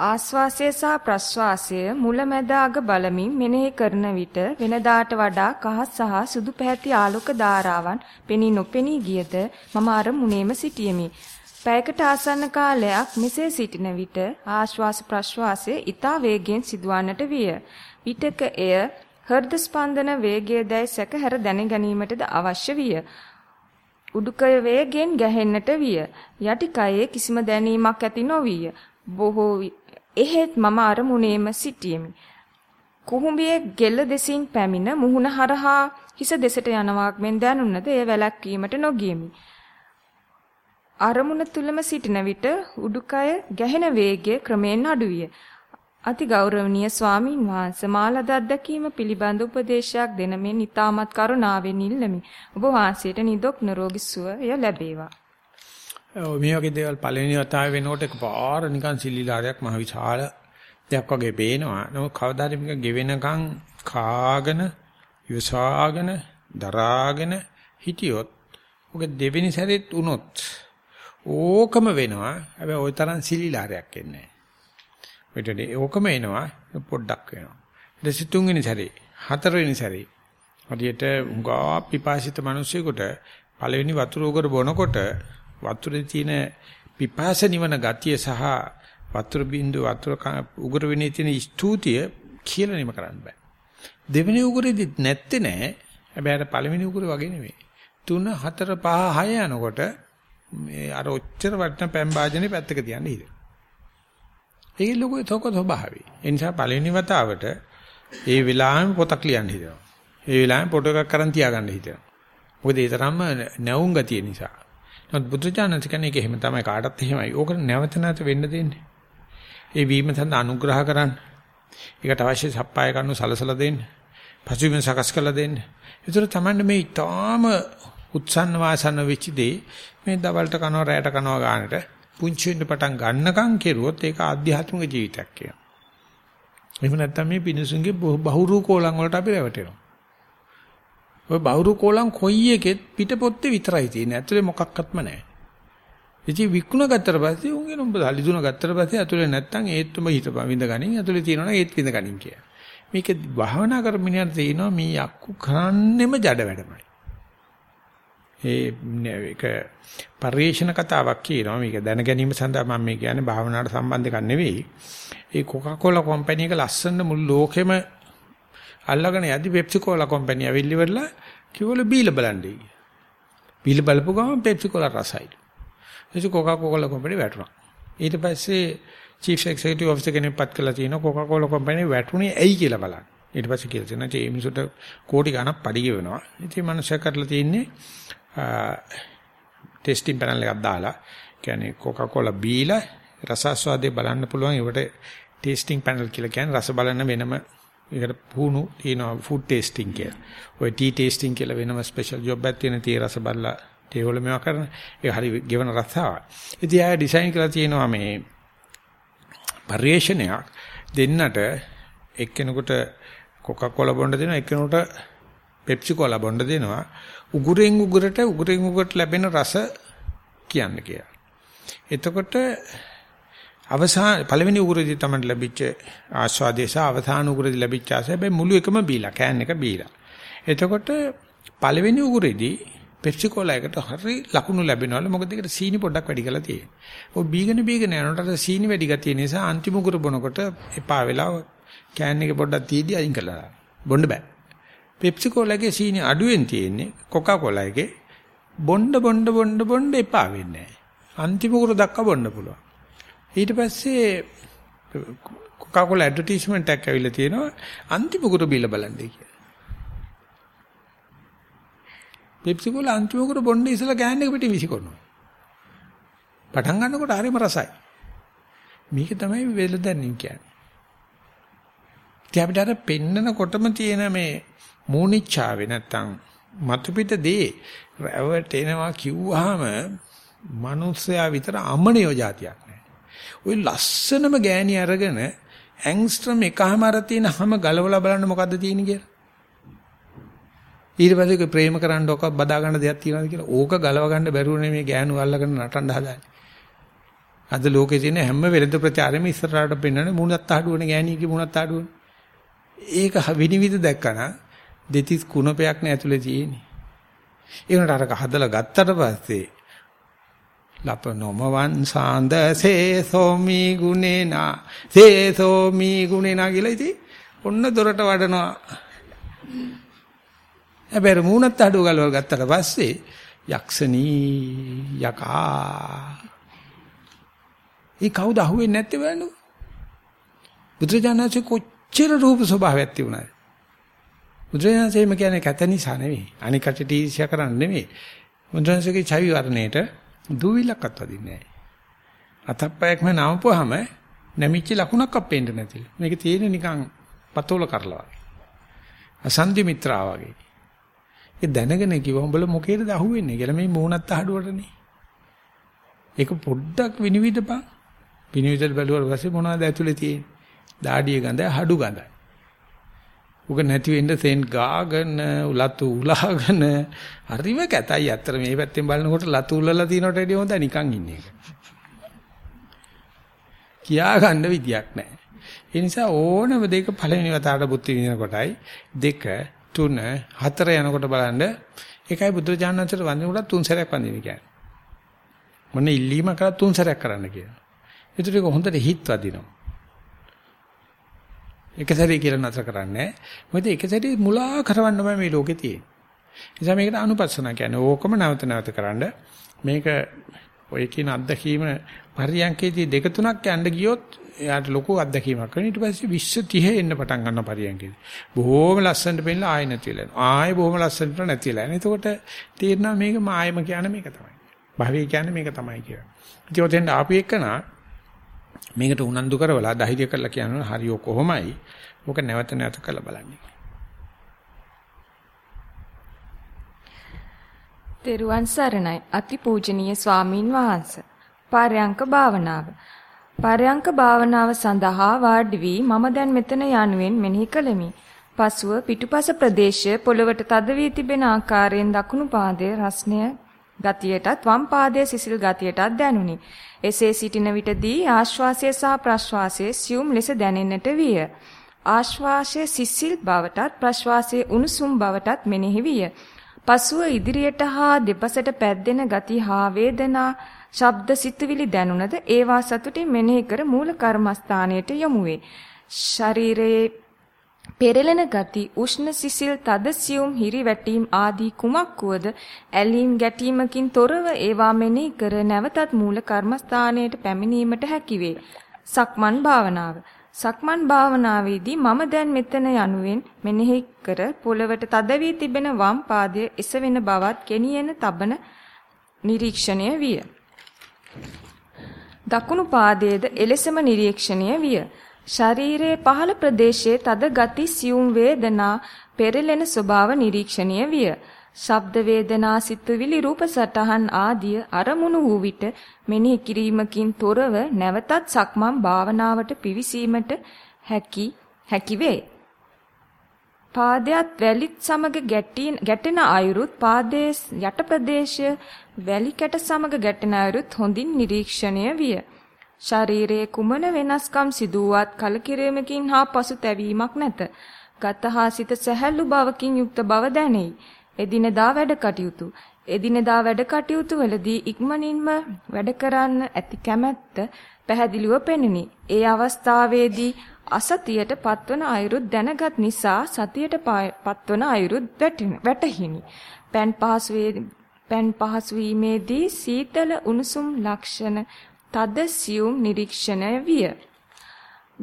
ආස්වාසය සහ ප්‍රස්වාසය මුලැමැද අග බලමින් මෙනෙහි කරන විට වෙනදාට වඩා කහ සහ සුදු පැහැති ආලෝක ධාරාවන් පෙනී නොපෙනී ගියද මම අරමුණේම සිටියෙමි. පැයකට ආසන්න කාලයක් මෙසේ සිටින විට ආශ්වාස ප්‍රශ්වාසය ඊතා වේගයෙන් සිදුවන්නට විය. විටක එය හෘද ස්පන්දන වේගයදයි සැකහැර දැන ගැනීමටද අවශ්‍ය විය. උඩුකය වේගෙන් ගැහෙන්නට විය. යටි කයේ කිසිම දැනීමක් ඇති නොවිය. බොහෝ එහෙත් මම අරමුණේම සිටියෙමි. කුහුඹියේ ගෙල්ල දෙසින් පැමිණ මුහුණ හරහා හිස දෙසට යනවාක් මෙන් දැනුණද එය වැළැක්වීමට නොගියමි. අරමුණ තුලම සිටින විට උඩුකය ගැහෙන වේගය ක්‍රමයෙන් අඩුවිය. අති ගෞරවනීය ස්වාමින් වහන්සේ මාලද අත්දැකීම පිළිබඳ උපදේශයක් දෙන මෙන් ඊටමත් කරුණාවෙන් ඉල්ලමි. ඔබ වහන්සේට නිදුක් නිරෝගී සුවය ලැබේවා. මේ වගේ දේවල් පළවෙනි වතාවේ වෙනකොට එකපාර නිකන් සිලිලාරයක් මහ විශාල දෙයක් වගේ පේනවා. නමුත් කවදාද මේක ගෙවෙනකන් කාගෙන, යොසාගෙන, දරාගෙන හිටියොත් ඔක දෙවෙනි සැරේත් වුණොත් ඕකම වෙනවා. හැබැයි ওই තරම් සිලිලාරයක් එන්නේ නැහැ. ඕකම එනවා පොඩ්ඩක් වෙනවා. ඊට තුන්වෙනි සැරේ, හතරවෙනි සැරේ. හරියට උඟා පිපාසිත මිනිස්සෙකුට පළවෙනි වතුර උගර බොනකොට වතුරේ තියෙන පිපාස නිවන ගතිය සහ වතුර බින්දු වතුර උගුර වෙනේ තියෙන ස්තුතිය කියලා නිම කරන්න බෑ. දෙවෙනි උගුරෙදි නැත්තේ නෑ. හැබැයි අර පළවෙනි උගුරේ වගේ නෙමෙයි. 3 4 5 6 යනකොට මේ අර ඔච්චර වටන පැම් වාදනේ පැත්තක තියන්න හිතෙනවා. ඒ ලොකු තොක ස්වභාවයි. ඒ නිසා පළවෙනි වතාවට ඒ වෙලාවෙම පොතක් ලියන්න හිතෙනවා. ඒ වෙලාවෙම ෆොටෝ එකක් කරන් තියාගන්න හිතෙනවා. මොකද ඒ තරම්ම නැවුම් ගතිය නිසා. නමුත් බුදුචානන්ත කියන්නේ ඒක එහෙම තමයි කාටත් එහෙමයි. ඕකට නැවත නැවත වෙන්න දෙන්නේ. ඒ වීම සඳහා අනුග්‍රහ කරන්න. ඒකට අවශ්‍ය සප්පාය කරනු සලසලා දෙන්න. පසුබිම සකස් කරලා දෙන්න. ඒතර තමයි මේ ඊටාම උත්සන්න වාසන වෙච්ච දේ මේ දවල්ට කනවා රැයට කනවා ගන්නට පුංචි වෙන්න පටන් ගන්නකම් කෙරුවොත් ඒක ආධ්‍යාත්මික ජීවිතයක් කියනවා. එහෙම නැත්නම් මේ පිනිසුන්ගේ බහුරු කෝලම් වලට අපි රැවටෙනවා. ඔය බහුරු කෝලම් කොයි එකෙත් පිටපොත්තේ විතරයි තියෙන්නේ. ඇතුලේ මොකක්වත්ම නැහැ. ඉතින් විකුණ ගත්තට පස්සේ උන්ගේ නුඹ සල්ලි දුන ගත්තට පස්සේ ඇතුලේ නැත්තම් ඒත් උඹ හිතපන් විඳ ගනින් ඇතුලේ තියෙනවා ඒත් විඳ ගනින් කියලා. මේක භාවනා කරමිනියට තියෙනවා මේ යක්කු කරන්නෙම ජඩ වැඩමයි. ඒ ඒක පරිේශන කතාවක් කියනවා මේක දැන ගැනීම සඳහා මම මේ කියන්නේ භාවනාවට සම්බන්ධ එකක් නෙවෙයි. ඒ කොකාකෝලා කම්පැනි එක ලස්සන මුළු ලෝකෙම අල්ලගෙන යදි පෙප්සි කෝලා කම්පැනි ඇවිල්ලි වෙලා කිව්වල බීලා බලන්නේ. බීලා බලපුව ගමන් පෙප්සි කෝලා රසයි. ඒක කොකාකෝලා කම්පැනි වැටුණා. ඊට පස්සේ චීෆ් එක්සිකියුටිව් ඔෆිසර් කෙනෙක් පත් කළා තියෙනවා කොකාකෝලා කම්පැනි වැටුනේ ඇයි කියලා බලන්න. ඊට පස්සේ කියලා තියෙනවා ඒ මිනිසුන්ට කෝටි ගණක් පඩි ගෙවනවා. ඉතින් මනුස්සයා කරලා තියෙන්නේ ටෙස්ටිං පැනල් එකක් දාලා කියන්නේ කොකාකෝලා බීලා රසාස්වාදේ බලන්න පුළුවන් ඒවට ටේස්ටිං පැනල් කියලා කියන්නේ රස බලන වෙනම ඒකට පුහුණු තියෙනවා ෆුඩ් ටේස්ටිං කියලා. ඔය ටී ටේස්ටිං කියලා වෙනම ස්පෙෂල් ජොබ් එකක් තියෙන තේ රස බලලා තේ වල මේවා කරන. ඒ හරි ගෙවන රසාවක්. ඉතින් ආය ඩිසයින් කරලා තියෙනවා මේ පරිේශනයක් දෙන්නට එක්කෙනෙකුට කොකාකෝලා බොන්න දෙනවා එක්කෙනෙකුට පෙප්සි කෝලා බොන්න දෙනවා. උගුරෙන් උගුරට උගුරෙන් උගුරට ලැබෙන රස කියන්න කියලා. එතකොට අවසාන පළවෙනි උගුරේදී තමයි ලැබිච්ච ආස්වාදේ සහ අවසාන උගුරේදී ලැබිච්ච ආසය හැබැයි මුළු එකම බීලා කෑන් එක බීලා. එතකොට පළවෙනි උගුරේදී පෙප්සි කෝලා එකට හරි ලකුණු ලැබෙනවලු මොකද ඒකට සීනි පොඩ්ඩක් වැඩි කරලා තියෙන්නේ. ඔය බීගෙන බීගෙන යනකොට සීනි වැඩි ගතිය නිසා අන්තිම උගුර බොනකොට එපා වෙලා කෑන් එක පොඩ්ඩක් තීදී අයින් කළා. බොන්න බෑ. පෙප්සි කෝලාගේ සීනි අඩුවෙන් තියෙන්නේ කොකා කෝලා එකේ බොන්න බොන්න බොන්න බොන්න එපා වෙන්නේ නැහැ. අන්තිම උගුර දක්වා බොන්න පුළුවන්. ඊට පස්සේ කොකාකෝලා ඇඩ්වර්ටයිස්මන්ට් එකක් ඇවිල්ලා තියෙනවා අන්තිම උගුර බීලා බලන්නේ කියලා. පෙප්සි කෝලා අන්තිම උගුර බොන්න ඉස්සලා ගෑන් එක පිටින් විසිකරනවා. පටන් ගන්නකොට හරිම රසයි. මේක තමයි වෙලදන්නේ කියන්නේ. ඉතින් අපිට අර පෙන්නකොටම තියෙන මේ මූණිච්ඡාවේ නැත්තම් මතු පිට දේ රැවටෙනවා කිව්වහම මිනිස්සයා විතර අමනියෝ જાතියක් නෑ. ওই ලස්සනම ගෑණි අරගෙන ඇන්ග්ස්ට්‍රම් එකම අර තියෙන හැම ගලවලා බලන්න මොකද්ද තියෙන්නේ කියලා. ඊට පස්සේ ප්‍රේම කරන්න ඔක බදා ගන්න දෙයක් තියෙනවද කියලා. ඕක ගලව ගන්න බැරුවනේ මේ ගෑනු අල්ලගෙන නටන්න හදාන්නේ. අද ලෝකේ තියෙන හැම වෙළඳ ප්‍රචාරෙම ඉස්සරහට පෙන්වන්නේ මුණත් ආඩුවනේ ගෑණියගේ මුණත් ආඩුවනේ. ඒක විනිවිද දැක්කනා දෙතිස් කුණපයක් නේ ඇතුලේ තියෙන්නේ. ඒකට අරක හදලා ගත්තට පස්සේ ලපනොම වංසාන්ද සේසෝමි ගුණේනා සේසෝමි ගුණේනා කියලා ඉතින් ඔන්න දොරට වඩනවා. හැබැයි මූණත් අඩුව ගලවල් ගත්තට පස්සේ යක්ෂණී යකා. ඒ කවුද අහුවෙන්නේ නැත්තේ බලන්නකො. බුදුරජාණන්සේ කොච්චර රූප ස්වභාවයක් තිබුණාද? බුදුරජාණන්සේම කියන්නේ කැත නිසා නෙවෙයි අනිකට ටීසියා කරන්නේ නෙවෙයි බුදුරජාණන්සේගේ ඡවි වර්ණයට දුවිලක්වත් වදින්නේ නැහැ. අතප්පයක්ම නවපුවාම නැමිච්ච ලකුණක් අපෙන්න නැතිලු. මේක තියෙන නිකන් පතෝල කරලා වගේ. අසන්දි මිත්‍රා වගේ. ඒ දැනගෙන කිව්ව උඹල මොකේද අහුවෙන්නේ කියලා මේ මූණත් අහඩුවටනේ. ඒක පොඩ්ඩක් විනිවිදපන්. විනිවිදල් බැලුවාට පස්සේ මොනවද ඇතුලේ තියෙන්නේ? දාඩිය ගඳ, හඩු ගඳයි. උග නැති වෙන්න සෙන් ගාගෙන ලතු උලාගෙන හරිම කැතයි අතර මේ පැත්තෙන් බලනකොට ලතු උලලා තිනවට වැඩිය හොඳ නිකන් ඉන්න එක. කියා ගන්න විදියක් නැහැ. ඒ නිසා ඕනම දෙයක පළවෙනි වතාවට බුද්ධ විඳින කොටයි දෙක තුන හතර යනකොට බලන්න ඒකයි බුදුරජාණන්සේට වඳිනකොට තුන් සැරයක් වඳින කියන්නේ. මොන ඉල්ලීම කරා තුන් සැරයක් කරන්න කියනවා. ඒකට හොඳට හිත වදිනවා. එක සැරේ කියලා නතර කරන්නේ මොකද එක සැරේ මුලා කරවන්න බෑ මේ ලෝකේ තියෙන්නේ. නිසා මේකට අනුපස්සනා කියන්නේ ඕකම නැවත නැවත කරන්න මේක ඔය කියන අත්දැකීම පරියන්කේදී දෙක තුනක් යන්න ගියොත් එයාට ලොකු අත්දැකීමක් වෙන ඊට පස්සේ 20 30 එන්න පටන් ගන්න පරියන්කේදී. බොහොම ලස්සනට පෙන්නලා ආයෙ නැතිලා යනවා. ආයෙ බොහොම ලස්සනට නැතිලා යනවා. එතකොට තේරෙනවා මේක මායම කියන්නේ මේක තමයි. භවය කියන්නේ මේක තමයි කියලා. ඉතින් ඔතෙන් ආපු එකනා මේකට උනන්දු කරවලා ධෛර්ය කරලා කියනවා හරියෝ කොහොමයි ඕක නැවත නැවත කරලා බලන්නේ. තෙරුවන් සරණයි අති පූජනීය ස්වාමින් වහන්සේ. පරයන්ක භාවනාව. පරයන්ක භාවනාව සඳහා වාඩි වී මම දැන් මෙතන යනුවෙන් මෙනෙහි කළෙමි. පසුව පිටුපස ප්‍රදේශය පොළවට තද වී තිබෙන ආකාරයෙන් දකුණු පාදයේ රස්නය ගතියටත් වම් පාදයේ සිසිල් ගතියටත් දැනුනි. එසේ සිටින විටදී ආශ්වාසය සහ ප්‍රශ්වාසය සියුම් ලෙස දැනෙන්නට විය. ආශ්වාසය සිසිල් බවටත් ප්‍රශ්වාසයේ උණුසුම් බවටත් මෙනෙහි විය. පසුව ඉදිරියට හා දෙපසට පැද්දෙන ගති හා වේදනා ශබ්ද සිතුවිලි දැනුණද ඒවා සතුටින් මෙනෙහි කර මූල කර්මස්ථානයට යොමු වේ. ශරීරයේ පෙරලෙන ගති උෂ්ණ සිසිල් තද සියුම් හිරි වැටීම් ආදී කුමක් වුවද ඇලීම් ගැටීමකින් තොරව ඒවා මෙනෙහි කර නැවතත් මූල කර්මස්ථානයට පැමිණීමට හැකිවේ. සක්මන් භාවනාව. සක්මන් භාවනාවේදී මම දැන් මෙතන යනුවෙන් මෙනෙහි කර පොළවට තද වී තිබෙන වම් පාදයේ එසවෙන බවත් ගෙනියන තබන නිරීක්ෂණය විය. දකුණු පාදයේද එලෙසම නිරීක්ෂණය විය. ශරීරයේ පහළ ප්‍රදේශයේ තද ගති සියුම් වේදනා පෙරලෙන ස්වභාව නිරීක්ෂණය විය. ශබ්ද වේදනා සිතුවිලි රූප සටහන් ආදිය අරමුණු වූ විට මෙනෙහි කිරීමකින් තොරව නැවතත් සක්මන් භාවනාවට පිවිසීමට හැකි හැකි වේ. පාදයට වැලිත් සමග ගැටෙන අයුරුත් පාදයේ යට ප්‍රදේශය වැලි කැට සමග ගැටෙන අයුරුත් හොඳින් නිරීක්ෂණය විය. ශරීරයේ කුමන වෙනස්කම් සිදුවත් කලකිරීමකින් හා පසුතැවීමක් නැත. ගතහා සිත සැහැල්ලු බවකින් යුක්ත බව දැනෙයි. එදිනෙදා වැඩ කටයුතු. එදිනෙදා වැඩ කටයුතු වලදී ඉක්මනින්ම වැඩ කරන්න ඇති කැමැත්ත පැහැදිලිව පෙනුනි. ඒ අවස්ථාවේදී අසතියට පත්වන අයුරුත් දැනගත් නිසා සතියට පත්වන අයුරුත් වැටහිනි. පෑන් පහසු පෑන් පහසු වීමේදී සීතල උණුසුම් ලක්ෂණ තද සියුම් නිරීක්ෂණය විය.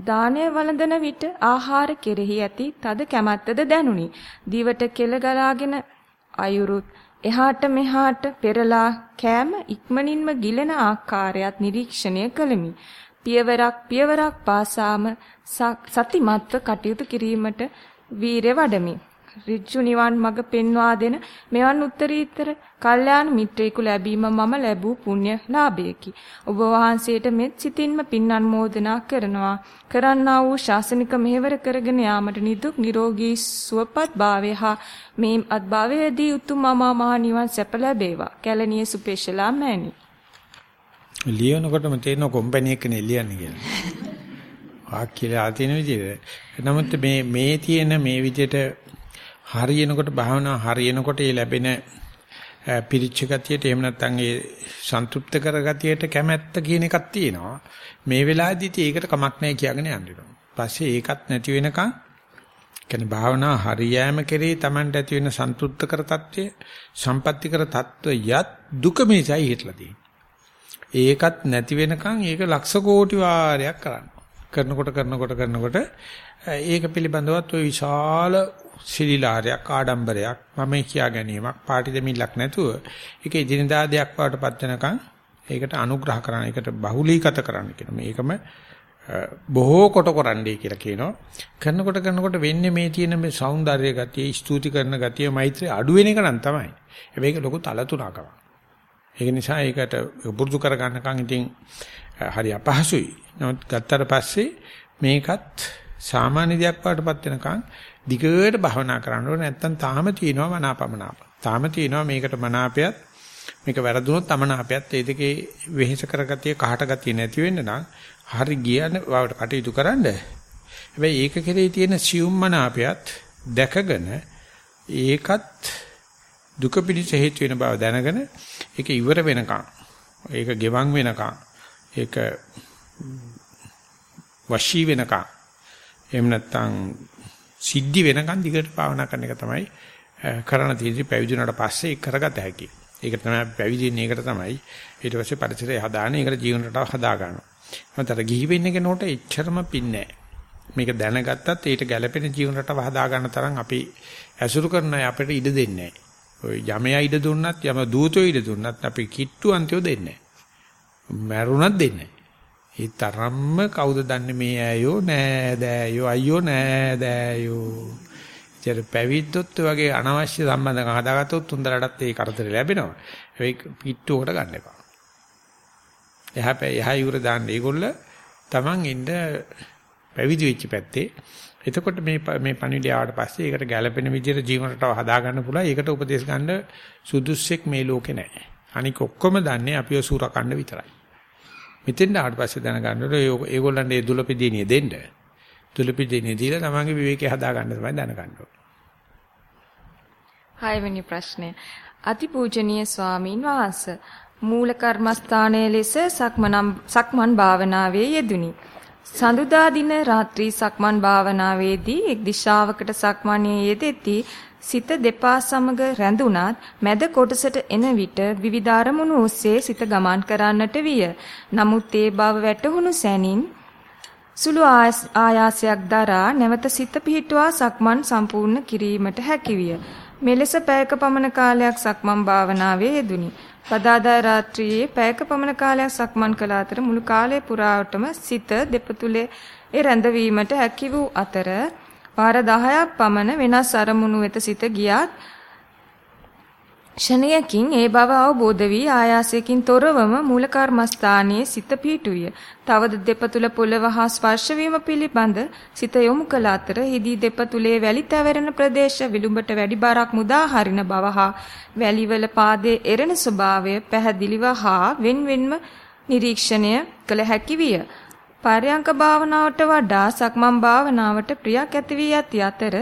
දානය වළඳන විට ආහාර කෙරෙහි ඇති තද කැමැත්තද දැනුනි. දිවට කෙල ගලාගෙන අයුරුත් එහාට මෙහාට පෙරලා කෑම ඉක්මනින්ම ගිලෙන ආකාරයත් නිරීක්ෂණය කළෙමි. පියවරක් පියවරක් පාසාම සතිමත්ව කටයුතු කිරීමට වීරය වඩමි. ඍජු නිවන් මඟ පෙන්වා දෙන මෙවන් උත්තරීතර කල්යාණ මිත්‍රයෙකු ලැබීම මම ලැබූ පුණ්‍ය ලාභයකි. ඔබ වහන්සේට මෙත් සිතින්ම පින් අනුමෝදනා කරනවා. කරන්නා වූ ශාසනික මෙහෙවර කරගෙන යාමට නිදුක් නිරෝගී සුවපත් භාවය හා මේ අත්භවයේදී උතුම් අමා මහ නිවන් සැප ලැබේවා. කැලණියේ සුපේශලා මෑණි. ලියනකොටම තේරෙන කොම්පැනි එකනේ ලියන්නේ කියලා. ආ කියලා ආතින විදිහට. නමුත් මේ මේ තියෙන මේ විදිහට හරියනකොට භාවනා හරියනකොට ඒ ලැබෙන පිරිච්ච ගතියට එහෙම නැත්නම් ඒ සන්තුෂ්ත කර ගතියට කැමැත්ත කියන එකක් තියෙනවා. මේ වෙලාවේදී ඒකට කමක් නැහැ කියගෙන යන්නවා. පස්සේ ඒකත් නැති වෙනකන් කියන්නේ භාවනා හරියෑම කෙරේ Tamanට ඇති වෙන සන්තුෂ්ත කර తත්වය, සම්පatti කර తත්වයත් දුක මේසයි හිටලා තියෙන්නේ. ඒකත් නැති වෙනකන් ඒක ලක්ෂ කෝටි වාරයක් කරනවා. කරනකොට කරනකොට කරනකොට ඒක පිළිබඳවත් ওই විශාල සිලිලාරයක් ආඩම්බරයක් මම කියා ගැනීමක් පාටි දෙමිල්ලක් නැතුව ඒක එදිනදා දෙයක් වඩටපත් වෙනකන් ඒකට අනුග්‍රහ කරන්න ඒකට බහුලීගත කරන්න කියන මේකම බොහෝ කොට කරන්නයි කියලා කියනවා. කරනකොට කරනකොට වෙන්නේ මේ තියෙන මේ సౌందර්ය ගතිය ස්තුති කරන ගතිය මෛත්‍රී අඩු වෙන එක නම් තමයි. හැබැයි ඒක ලොකු තලතුණකමක් ඒක නිසා ඒකට පුරුදු කර ගන්නකන් ඉතින් හරි අපහසුයි. නමුත් ගත්තට පස්සේ මේකත් සාමාන්‍ය දෙයක් වඩටපත් වෙනකන් දිගට භවනා කරන්න ඕනේ නැත්නම් තාම තියෙනවා මනාපමනාප. තාම තියෙනවා මේකට මනාපයත් මේක වැරදුනොත් අමනාපයත් ඒ දෙකේ වෙහෙස කරගතිය කහට ගතිය නැති වෙන්න නම් හරි ගියන වට කටයුතු කරන්න. හැබැයි ඒක කෙරේ තියෙන සියුම් මනාපයත් දැකගෙන ඒකත් දුක පිණිස හේතු වෙන බව දැනගෙන ඒක ඉවර වෙනකන් ඒක ගෙවන් වෙනකන් ඒක වශී වෙනකන් එහෙම නැත්නම් සිද්ධි වෙනකන් දිගට භාවනා කරන එක තමයි කරණ තියෙන්නේ පැවිදුණාට පස්සේ කරගත හැකි. ඒක තමයි පැවිදින්නේ ඒකට තමයි. ඊට පස්සේ පරිසරය හදාන ඒකට ජීවන රටාව හදා ගන්නවා. මතර ගිහි වෙන්න කෙනෙකුට එච්චරම පින්නේ මේක දැනගත්තත් ඊට ගැළපෙන ජීවන රටාව හදා ගන්න තරම් අපි ඇසුරු කරන අය අපිට ඉඩ දෙන්නේ නැහැ. ඔය යමයා ඉඩ දුන්නත් යම දූතෝ ඉඩ දුන්නත් අපි කිට්ටු අන්තිෝ දෙන්නේ නැහැ. මැරුණත් දෙන්නේ ඒ තරම්ම කවුද දන්නේ මේ ඇයෝ නෑ දෑයෝ අයියෝ නෑ දෑයෝ. ඉතින් පැවිද්දොත් වගේ අනවශ්‍ය සම්බන්ධකම් හදාගත්තොත් උන්දලටත් ඒ කරදර ලැබෙනවා. ඒක පිට්ටුවකට ගන්න එපා. එහා එහා යුර දාන්න ඒගොල්ල Taman ඉන්න පැවිදි වෙච්ච පැත්තේ. එතකොට මේ මේ පණිවිඩය ආවට පස්සේ ඒකට ගැළපෙන විදිහට ජීවන රටාව හදා ගන්න පුළුවන්. ඒකට උපදේශ ගන්න සුදුස්සෙක් මේ ලෝකේ නැහැ. අනික ඔක්කොම දන්නේ අපිව සූරකණ්ඩ විතරයි. මෙතෙන් ආවට පස්සේ දැනගන්න ඕනේ ඒගොල්ලන්ට ඒ දුලපිදීනිය දෙන්න. දුලපිදීනිය දීලා තමන්ගේ විවේකේ හදා ගන්න තමයි දැනගන්න ඕනේ. හයවෙනි ප්‍රශ්නය. අතිපූජනීය ස්වාමීන් වහන්සේ මූල කර්මස්ථානයේ ලෙස සක්මනම් සක්මන් භාවනාවේ යෙදුනි. සඳුදා දින රාත්‍රී සක්මන් භාවනාවේදී එක් දිශාවකට සක්මණේ යෙදෙති සිත දෙපා සමග රැඳුණත් මැද කොටසට එන විට විවිධ අරමුණු ඔස්සේ සිත ගමන් කරන්නට විය. නමුත් ඒ බව වැටහුණු සැනින් සුළු ආයාසයක් දරා නැවත සිත පිහිටුවා සක්මන් සම්පූර්ණ කිරීමට හැකිවිය. මෙලෙස පැයක පමණ කාලයක් සක්මන් භාවනාවේ යෙදුනි. පදාදා රාත්‍රියේ පැයක පමණ කාලයක් සක්මන් කළ අතර මුළු කාලය පුරාවටම සිත දෙපතුලේ ඒ රැඳවීමට හැකි වූ අතර පාර 10ක් පමණ වෙනස් අරමුණු වෙත සිත ගියත් ෂණයකින් ඒ බව අවබෝධ වී ආයාසයෙන් තොරවම මූල කර්මස්ථානයේ සිත පිහිටුය. තවද දෙපතුල පොළව හා ස්පර්ශ වීම පිළිබඳ සිත යොමු කළ අතර හිදී දෙපතුලේ වැලි තැවරෙන ප්‍රදේශ විලුඹට වැඩි බරක් මුදා හරින බව හා වැලිවල පාදයේ එරෙන ස්වභාවය පැහැදිලිව හා වෙන්වෙන්ම නිරීක්ෂණය කළ හැකි විය. පරයන්ක භාවනාවට වඩා සක්මන් භාවනාවට ප්‍රියක් ඇති වී ඇති අතර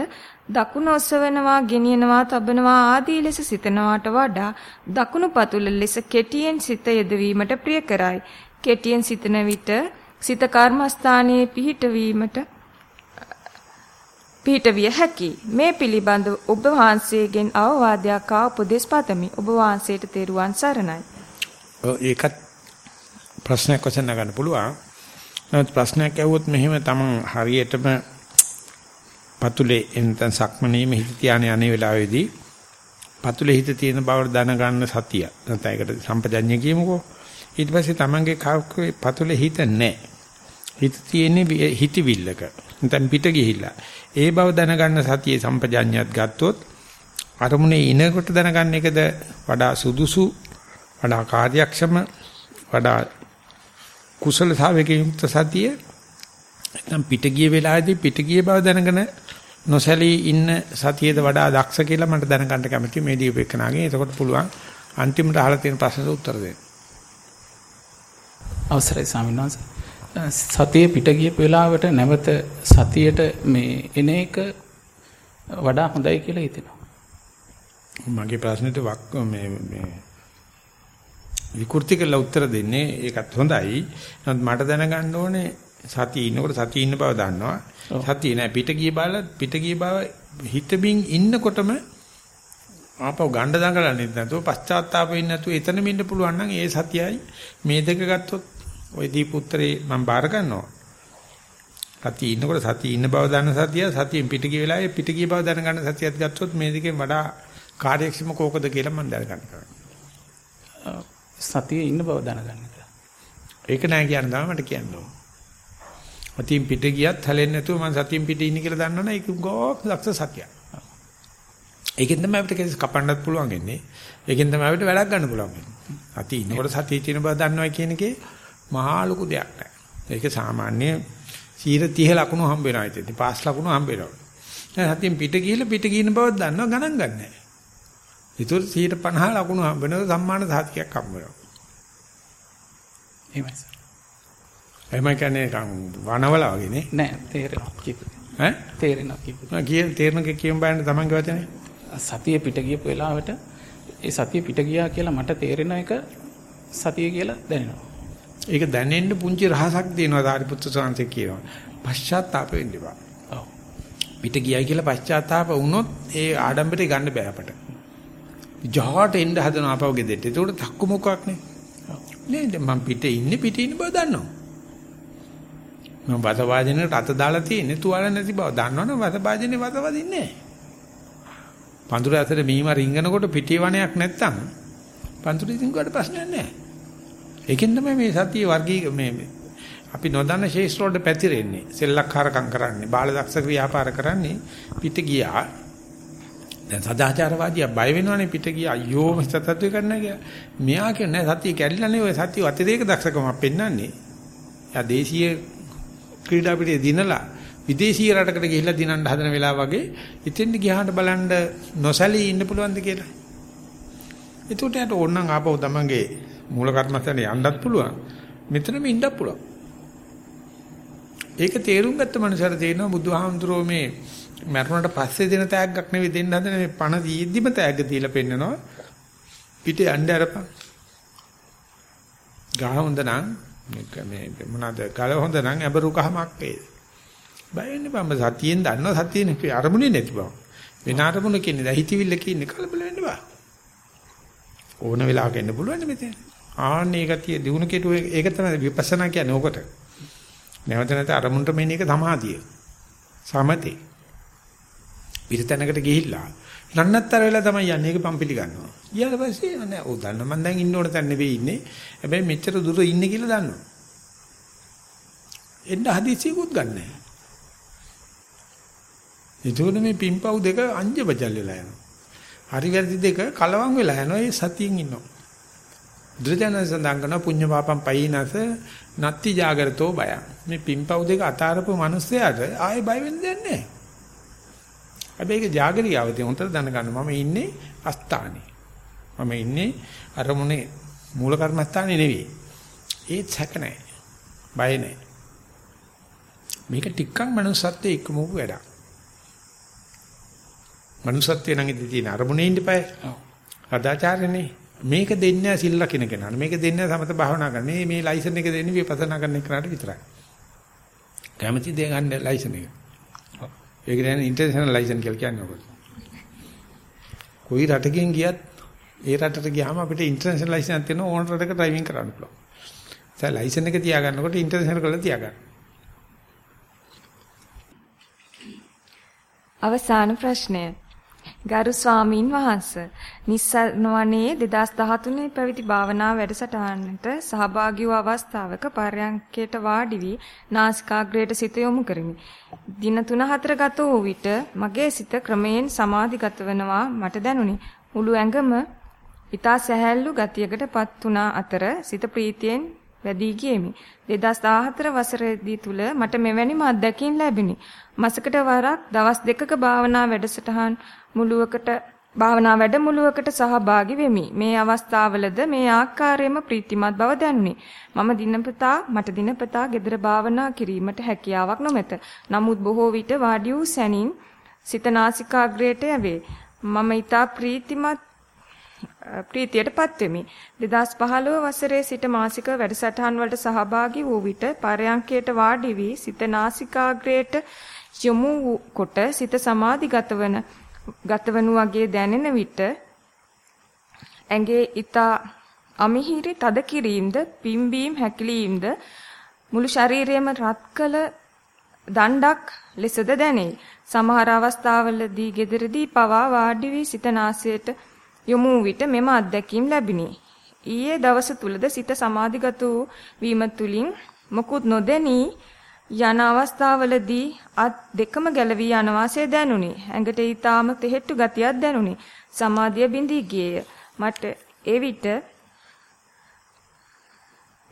දකුණ ඔසවනවා, ගෙනියනවා, තබනවා ආදී ලෙස සිතනවාට වඩා දකුණු පතුල ලෙස කෙටියෙන් සිත යෙදවීමට ප්‍රිය කරයි. කෙටියෙන් සිතන විට සිත කර්මස්ථානයේ පිහිටවීමට පිහිටවිය හැකි. මේ පිළිබඳ ඔබ වහන්සේගෙන් අවවාදයක් ආ උපදෙස් පතමි. ඔබ වහන්සේට තෙරුවන් සරණයි. ඒකත් ප්‍රශ්නයක් වශයෙන් ගන්න පුළුවන්. නමුත් ප්‍රශ්නයක් ඇහුවොත් මෙහෙම තමන් හරියටම පතුලේ එනතන් සක්මනේම හිත තියාන යන වෙලාවේදී පතුලේ හිත තියෙන බව දැනගන්න සතිය. නැත්නම් ඒකට සම්පජඤ්ඤය කියමුකෝ. ඊට පස්සේ තමන්ගේ කවුකේ පතුලේ හිත නැහැ. හිත තියෙන්නේ හිතවිල්ලක. නැත්නම් පිට ගිහිල්ලා. ඒ බව දැනගන්න සතියේ සම්පජඤ්ඤයත් ගත්තොත් අරමුණේ ඉනකොට දැනගන්න එකද වඩා සුදුසු වඩා කාර්යක්ෂම වඩා කුසලතාවයකින් යුක්ත සතිය නැත්නම් පිට ගිය වෙලාවේදී පිට ගිය බව දැනගෙන නොසැලී ඉන්න සතියේද වඩා දක්ෂ කියලා මට දැනගන්න කැමතියි මේ දීපේකනාගේ. එතකොට පුළුවන් අන්තිමට අහලා තියෙන ප්‍රශ්නට උත්තර දෙන්න. අවසරයි ස්වාමීන් වහන්සේ. සතියේ පිට ගිය වෙලාවට නැවත සතියට මේ එන එක වඩා හොඳයි කියලා හිතෙනවා. මගේ ප්‍රශ්නෙට මේ මේ විකෘති කරලා උත්තර දෙන්නේ ඒකත් හොඳයි. නමුත් මට දැනගන්න ඕනේ සතිය ඉන්නකොට සතිය ඉන්න බව දන්නවා. සතිය නෑ පිට ගිය බල පිට ගිය බව හිතමින් ඉන්නකොටම ආපහු ගණ්ඩ දඟලන්නේ නැතුව පශ්චාත්තාප වෙන්නේ නැතුව එතනම ඉන්න පුළුවන් නම් ඒ සතියයි මේ දෙක ගත්තොත් ওই දීපුත්‍රේ මම බාර ගන්නවා. සතිය ඉන්නකොට සතිය ඉන්න බව දන්න සතිය සතියෙන් පිට ගිය වෙලාවේ පිට ගිය බව දැනගන්න සතියත් ගත්තොත් මේ දෙකෙන් වඩා කාර්යක්ෂම කෝකද කියලා මම දැනගන්න කරන්නේ. සතියේ ඉන්න බව දැනගන්න. ඒක නෑ කියන්න තමයි මට කියන්න ඕන. සතියෙන් පිට ගියත් හැලෙන්නේ නැතුව මම සතියෙන් පිට ඉන්නේ කියලා දන්නවනේ ඒක ගෝක් ලක්ෂ සතියක්. ඒකෙන් තමයි අපිට කෙස් කපන්නත් පුළුවන් වෙන්නේ. ඒකෙන් තමයි අපිට වැඩක් ගන්න පුළුවන් වෙන්නේ. සතිය ඉන්නකොට සතිය තියෙන බව දන්නවා කියන එකේ මහා ලොකු දෙයක් නෑ. ඒක සාමාන්‍ය 30 ලකුණු හම්බ වෙනවා ඉතින්. පාස් ලකුණු හම්බ වෙනවා. දැන් සතියෙන් පිට ගිහලා පිට ගින බව දන්නවා ගණන් ගන්නෑ. ඒතර 150 ලකුණු හම්බ වෙනවා සම්මාන සහතිකයක් හම්බ වෙනවා. එහෙමයි. එහෙම කියන්නේ වනවල වගේ නේ? නෑ තේරෙනවා කිව්වේ. ඈ? තේරෙනවා කිව්වේ. මම කියන තේරෙනක කියමු බලන්න තමන්ගේ වචනේ. සතිය පිට ගියපු වෙලාවට ඒ සතිය පිට ගියා කියලා මට තේරෙන එක සතිය කියලා දැනෙනවා. ඒක දැනෙන්න පුංචි රහසක් දෙනවා සාරිපුත්‍ර සාංශේ කියනවා. පශ්චාත්තාප වෙන්න එපා. ඔව්. පිට ගියයි කියලා පශ්චාත්තාප වුණොත් ඒ ආඩම්බරේ ගන්න බෑ අපට. ජහට එන්න හදන ආපහු ගෙදෙට්ට. ඒකට තක්කු මොකක් නේ? නේද මම පිටේ ඉන්නේ පිටේ ඉන්න බව දන්නවා. මම වත වාදිනේට අත දාලා තියෙන්නේ තුවාල නැති බව දන්නවනේ වත වාදිනේ වත වදින්නේ නැහැ. පඳුර ඇතර මීම රිංගනකොට පිටේ වණයක් නැත්තම් පඳුර ඉතින් කොට ප්‍රශ්නයක් නැහැ. ඒකෙන් තමයි මේ සතිය වර්ගී මේ අපි නොදන්න ශේෂ්ත්‍ර වලට පැතිරෙන්නේ. සෙල්ලක්කාරකම් කරන්නේ, බාලදක්ෂ ව්‍යාපාර කරන්නේ පිට ගියා. දැන් සදාචාරවාදියා බය වෙනවනේ පිට ගිය අයියෝ මස්තත්වය කරන්න කියලා. මෙයා කියන්නේ සතිය කැඩිලා නේ ඔය සතිය අතිරේක දක්ෂකමක් පෙන්වන්නේ. යා දේශීය ක්‍රීඩා පිටේ දිනලා විදේශීය රටකට ගිහිල්ලා දිනන්න හදන වෙලාව වගේ ඉතින් ගියාට බලන්න නොසැලී ඉන්න පුළුවන්ද කියලා. ඒකට යට ඕනනම් ආපහු තමන්ගේ මූල කර්මස්ථානේ යන්නත් පුළුවන්. මෙතනම ඉන්නත් පුළුවන්. ඒක තේරුම් ගත්ත මනුස්සයර තේරෙනවා බුදුහාමුදුරුවෝ මේ මරුණට පස්සේ දෙන තෑග්ගක් නෙවෙයි දෙන්න හදන මේ පණ දීද්දිම තෑග්ග දීලා පෙන්නනවා. පිටේ යන්න අරපන්. ගහ හොඳ නම් මේ මොනවාද ගල හොඳ නම් ඇබරු කහමක් වේ. බය වෙන්න බම්බ සතියෙන් දන්නවා සතියේ අරමුණේ නැති බව. වෙන අරමුණ කියන්නේ දැන් හිතවිල්ල කියන්නේ කලබල වෙන්න බෑ. ඕන වෙලාවක එන්න පුළුවන් මෙතන. ආන්නේ ගතිය දිනු කෙටුව ඒක තමයි විපස්සනා කියන්නේ ඕකට. නැවත නැවත අරමුණට මෙන්න එක සමාධිය. සමතේ. පිටතැනකට ගිහිල්ලා නන්නත්තර වෙලා තමයි යන්නේ ඒක පම්පිලි ගන්නවා. ඊට පස්සේ නෑ ඔව් දන්න මම දැන් ඉන්න ඕන තැන නෙවෙයි ඉන්නේ. හැබැයි මෙච්චර දුර ඉන්නේ කියලා දන්නවා. එන්න හදිසියකුත් ගන්නෑ. ඒතකොට මේ පිම්පව් දෙක අංජබජල් වෙලා යනවා. හරි වැරදි දෙක කලවම් වෙලා යනවා ඒ සතියෙන් ඉන්නවා. දුර්ජන සඳහන් කරන පුඤ්ඤ පාපම් පයින්නස නත්ති జాగරතෝ බය. මේ පිම්පව් දෙක අතාරපු මිනිස්සයාට ආයේ බය වෙන්න දෙයක් නැහැ. හැබැයි ඒක జాగරියාවදී හොන්තර දැනගන්න මම ඉන්නේ අස්ථානේ. මම ඉන්නේ අරමුණේ මූල කර්මස්ථානේ නෙවෙයි. ඒත් සැක නැහැ. බය නැහැ. මේක ටිකක් මනුස්සත්වයේ එක්කම වැඩක්. මනුස්සත්වයේ නම් ඉඳී තියෙන අරමුණේ ඉඳපෑ. සදාචාරනේ. මේක දෙන්නේ සිල් ලකින කෙනාට. මේක දෙන්නේ සමත භාවනා කරන. මේ මේ ලයිසන් එක දෙන්නේ විපස්සනා කරන කෙනාට විතරයි. කැමති දේ ගන්න ලයිසන් එක. ඒක කියන්නේ ඉන්ටර්නැෂනල් ලයිසන් කියලා කියන්නේ ඔකට. කොයි රටකින් ගියත් ඒ රටට ගියාම අපිට ඉන්ටර්නැෂනල් ලයිසන් එකක් තියෙනවා ඕන රටක ඩ්‍රයිවිං කරන්න පුළුවන්. ඒ ලයිසන් එක තියාගන්නකොට ඉන්ටර්නැෂනල් කරලා තියාගන්න. අවසාන ප්‍රශ්නය ගරු ස්වාමීන් වහන්ස නිස්සරණ වනයේ 2013 පැවිදි භාවනා වැඩසටහනට සහභාගී වූ අවස්ථාවක පර්යංකයට වාඩි වී නාසිකාග්‍රයට සිත යොමු කරමි. දින 3-4 ගත වූ විට මගේ සිත ක්‍රමයෙන් සමාධිගත වෙනවා මට දැනුනි. මුළු ඇඟම ඊතා සැහැල්ලු ගතියකටපත් වුණා අතර සිත ප්‍රීතියෙන් වැඩි ගියෙමි. 2014 වසරේදී තුල මට මෙවැනිම අත්දැකීම් ලැබිනි. මාසකට වරක් දවස් දෙකක භාවනා වැඩසටහන් මුලුවකට භාවනා වැඩමුළුවකට සහභාගී වෙමි. මේ අවස්ථාවලද මේ ආකාරයෙන්ම ප්‍රීතිමත් බව දැනුනි. මම දිනපතා මට දිනපතා gedara භාවනා කිරීමට හැකියාවක් නොමැත. නමුත් බොහෝ විට වාඩි වූ සැනින් සිතනාසිකාග්‍රයට යවේ. මම ඊට ප්‍රීතිමත් ප්‍රීතියටපත් වෙමි. 2015 වසරේ සිට මාසික වැඩසටහන් වලට සහභාගී වූ විට පරයන්කයට වාඩි වී සිතනාසිකාග්‍රයට යොමු කොට සිත සමාධිගත වන ගතවනු වගේ දැනෙන විට ඇඟේ ඊතා අමිහිරි තද කිරීමද පිම්බීම් හැකිලීමද මුළු ශරීරයම රත්කල දණ්ඩක් ලෙසද දැනේ. සමහර අවස්ථාවලදී gederදී පවා වාඩි වී සිත නාසයට යොමු විට මෙම අත්දැකීම් ලැබිනි. ඊයේ දවස තුලද සිත සමාධිගත වූ වීම තුලින් මොකුත් නොදැනී යන අවස්ථාවලදී අත් දෙකම ගැලවී යන වාසේ දැනුනි. ඇඟට ඊටාම තෙහෙට්ටු ගතියක් දැනුනි. සමාධිය බිඳී ගියේය. මට එවිට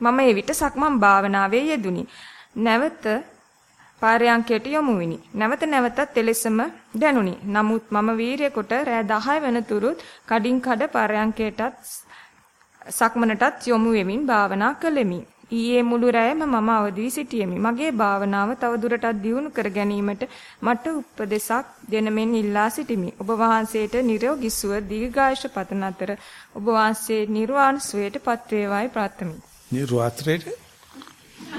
මම එවිට සක්මන් භාවනාවේ යෙදුනි. නැවත පාරයන්කයට යොමු විනි. නැවත නැවතත් එලෙසම දැනුනි. නමුත් මම වීරිය කොට රෑ 10 වෙනතුරුත් කඩින් කඩ පාරයන්කයටත් සක්මනටත් යොමු වෙමින් භාවනා කළෙමි. ඊයේ මුළු රැයම මම අවදි සිටියෙමි. මගේ භාවනාව තව දුරටත් දියුණු කර ගැනීමට මට උපදෙසක් දෙනමින් ඉල්ලා සිටිමි. ඔබ වහන්සේට නිරෝගී සුව දීර්ඝායුෂ පතන අතර ඔබ වහන්සේ නිර්වාණ සුවයට පත් වේවායි ප්‍රාර්ථමි. නිර්වාත්‍රයට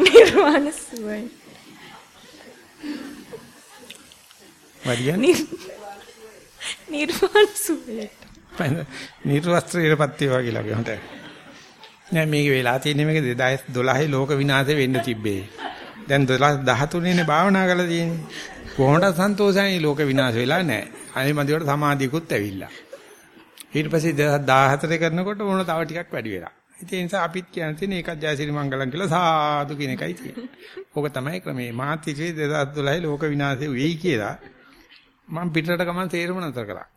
නිර්වාණ සුවයි. වරියන්නේ නිර්වාණ සුවයට. නිර්වස්ත්‍රයටපත් වේවා කියලා කියනවා. නෑ මේක වෙලා තියෙන්නේ මේක 2012 ලෝක විනාශය වෙන්න තිබ්බේ. දැන් 2013 නේ භාවනා කරලා තියෙන්නේ. කොහොමද සන්තෝෂයි ලෝක විනාශ වෙලා නෑ. අනේ මන්දියට සමාධියකුත් ඇවිල්ලා. ඊට පස්සේ 2014 කරනකොට ඕන තව ටිකක් වැඩි වෙලා. ඒ නිසා අපිත් කියන තියෙන ඒකත් ජයසිරි මංගලම් කියලා සාදු කියන එකයි තියෙන්නේ. ඕක තමයි ක්‍රමේ. මාත් ඉතින් 2012 ලෝක විනාශය වෙයි කියලා මම පිටරට ගමන් තේරෙම නතර කළා.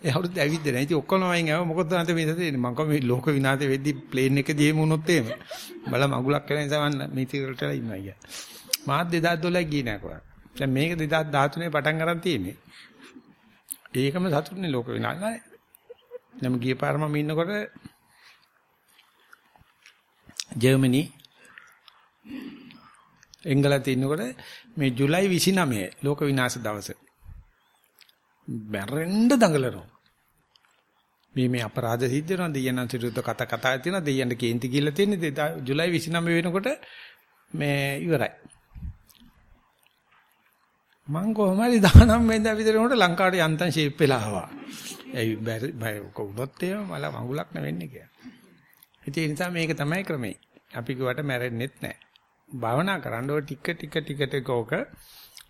ඒ අවුරුද්ද ඇවිද්ද නැහැ. ඉතින් ඔක්කොම වයින් ආව මොකද නැත මේ තේරෙන්නේ. මම කොහොම මේ ලෝක විනාශෙ වෙද්දි ප්ලේන් එකදී එහෙම වුණොත් එහෙම. බල මගුලක් කරන නිසා මම මීතිරට ඉන්නවා අයියා. මාත් 2012 ගියේ නෑ කොහොමද. දැන් මේක 2013 පටන් ගන්න තියෙන්නේ. ඒකම සතුටුනේ ලෝක විනාශය. නම් ගිය පාර මම ඉන්නකොට ජර්මනි එංගලන්තේ ඉන්නකොට මේ ජූලයි 29 ලෝක විනාශ දවස. බැරෙන්න දඟලනවා. මේ මේ අපරාධ සිද්ධ වෙනවා දෙයයන් සිරුද්ද කතා කතා තියෙනවා දෙයයන්ට කේන්ති කියලා තියෙන්නේ ජූලයි 29 වෙනකොට මේ ඉවරයි. මං කොහොම හරි 19 වෙනිදා විතර උනට ලංකාවට යන්තම් ෂේප් වෙලා ආවා. ඒ බැරි කොහොමද ඒ මල මඟුලක් නෙවෙන්නේ කියලා. ඒ නිසා මේක තමයි ක්‍රමේ. අපි කිව්වට මැරෙන්නෙත් නැහැ. භාවනා කරන්න ඕ ටික ටික ටික ටික ඕක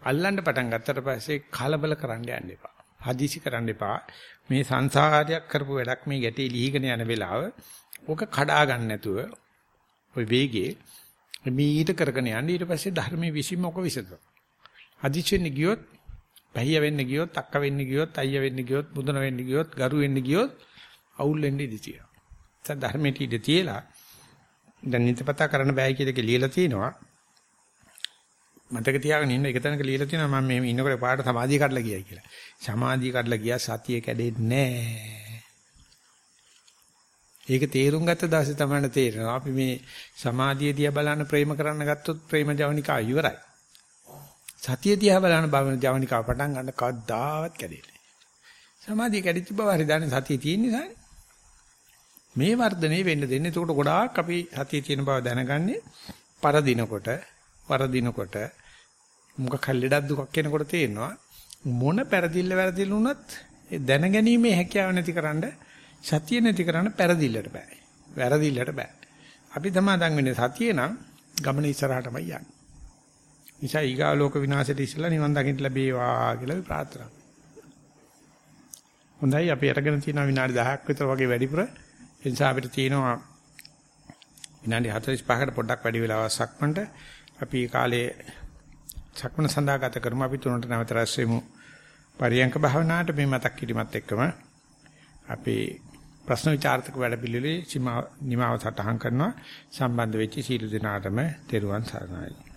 අල්ලන්න පටන් ගත්තට පස්සේ කලබල කරන්න යන්න එපා. හදිසි කරන්න එපා. මේ සංසාරයක් කරපු වැඩක් මේ ගැටේ ලිහිගෙන යන වෙලාව ඕක කඩා ගන්න නැතුව ওই වේගේ මීට කරගෙන යන්න ඊට පස්සේ ධර්මයේ විසීම ඔක විසඳනවා. හදිසි වෙන්න ගියොත්, බහිය වෙන්න ගියොත්, අක්ක වෙන්න ගියොත්, අයියා වෙන්න ගියොත්, මුදන වෙන්න ගියොත්, ගරු වෙන්න ගියොත් අවුල් වෙන්න ඉඩ තියෙනවා. දැන් ධර්මයේ ඉඩ තියලා දැන් නිතපතා කරන්න බෑ කියන එක ලියලා තිනවා. මතක තියාගෙන ඉන්න එක තැනක ලියලා තිනවා මම මේ ඉන්නකොට පාට සමාධිය කඩලා ගියයි කියලා. සමාධිය කඩලා ගියා සතිය කැඩෙන්නේ නැහැ. ඒක තේරුම් ගත්ත දවසේ තමයි තේරෙනවා අපි මේ සමාධිය දිහා බලන ප්‍රේම කරන්න ගත්තොත් ප්‍රේම ජවනිකා ඉවරයි. සතිය දිහා බලන භවන ජවනිකා පටන් ගන්න කවදාවත් කැඩෙන්නේ. සමාධිය කැඩිච්ච බව හරි දන්නේ සතිය තියෙන නිසානේ. මේ වර්ධනේ වෙන්න දෙන්නේ. එතකොට ගොඩාක් අපි සතිය තියෙන බව දැනගන්නේ පරදිනකොට, වරදිනකොට මොකක් හරි ලෙඩක් දුකක් එනකොට තේරෙනවා මොන පෙරදිල්ල වැරදිල්ල වුණත් ඒ දැනගැනීමේ හැකියාව නැතිකරන්න සතිය නැතිකරන්න පෙරදිල්ලට බෑ. වැරදිල්ලට බෑ. අපි තමයි දන් වෙන්නේ සතිය නම් ගමන ඉස්සරහටමයි යන්නේ. නිසා ඊගා ලෝක විනාශයට ඉස්සලා නිවන් දකින්න ලැබේවා කියලා අපි ප්‍රාර්ථනා හොඳයි අපි අරගෙන තියෙන විනාඩි 10ක් විතර වගේ වැඩිපුර ඒ නිසා අපිට තියෙනවා විනාඩි 45කට පොඩ්ඩක් වැඩි වෙලාවක් සක්මන්ට. අපි කාලේ සක්මන සඳහා ගත කරමු. අපි තුනට නැවත රැස් වෙමු. පරියංක භාවනාවට මේ මතක් කිරීමත් එක්කම අපි ප්‍රශ්න විචාරතක වැඩ පිළිවිලේ නිමාව සටහන් කරනවා. සම්බන්ධ වෙච්ච සීල දිනාටම තෙරුවන් සරණයි.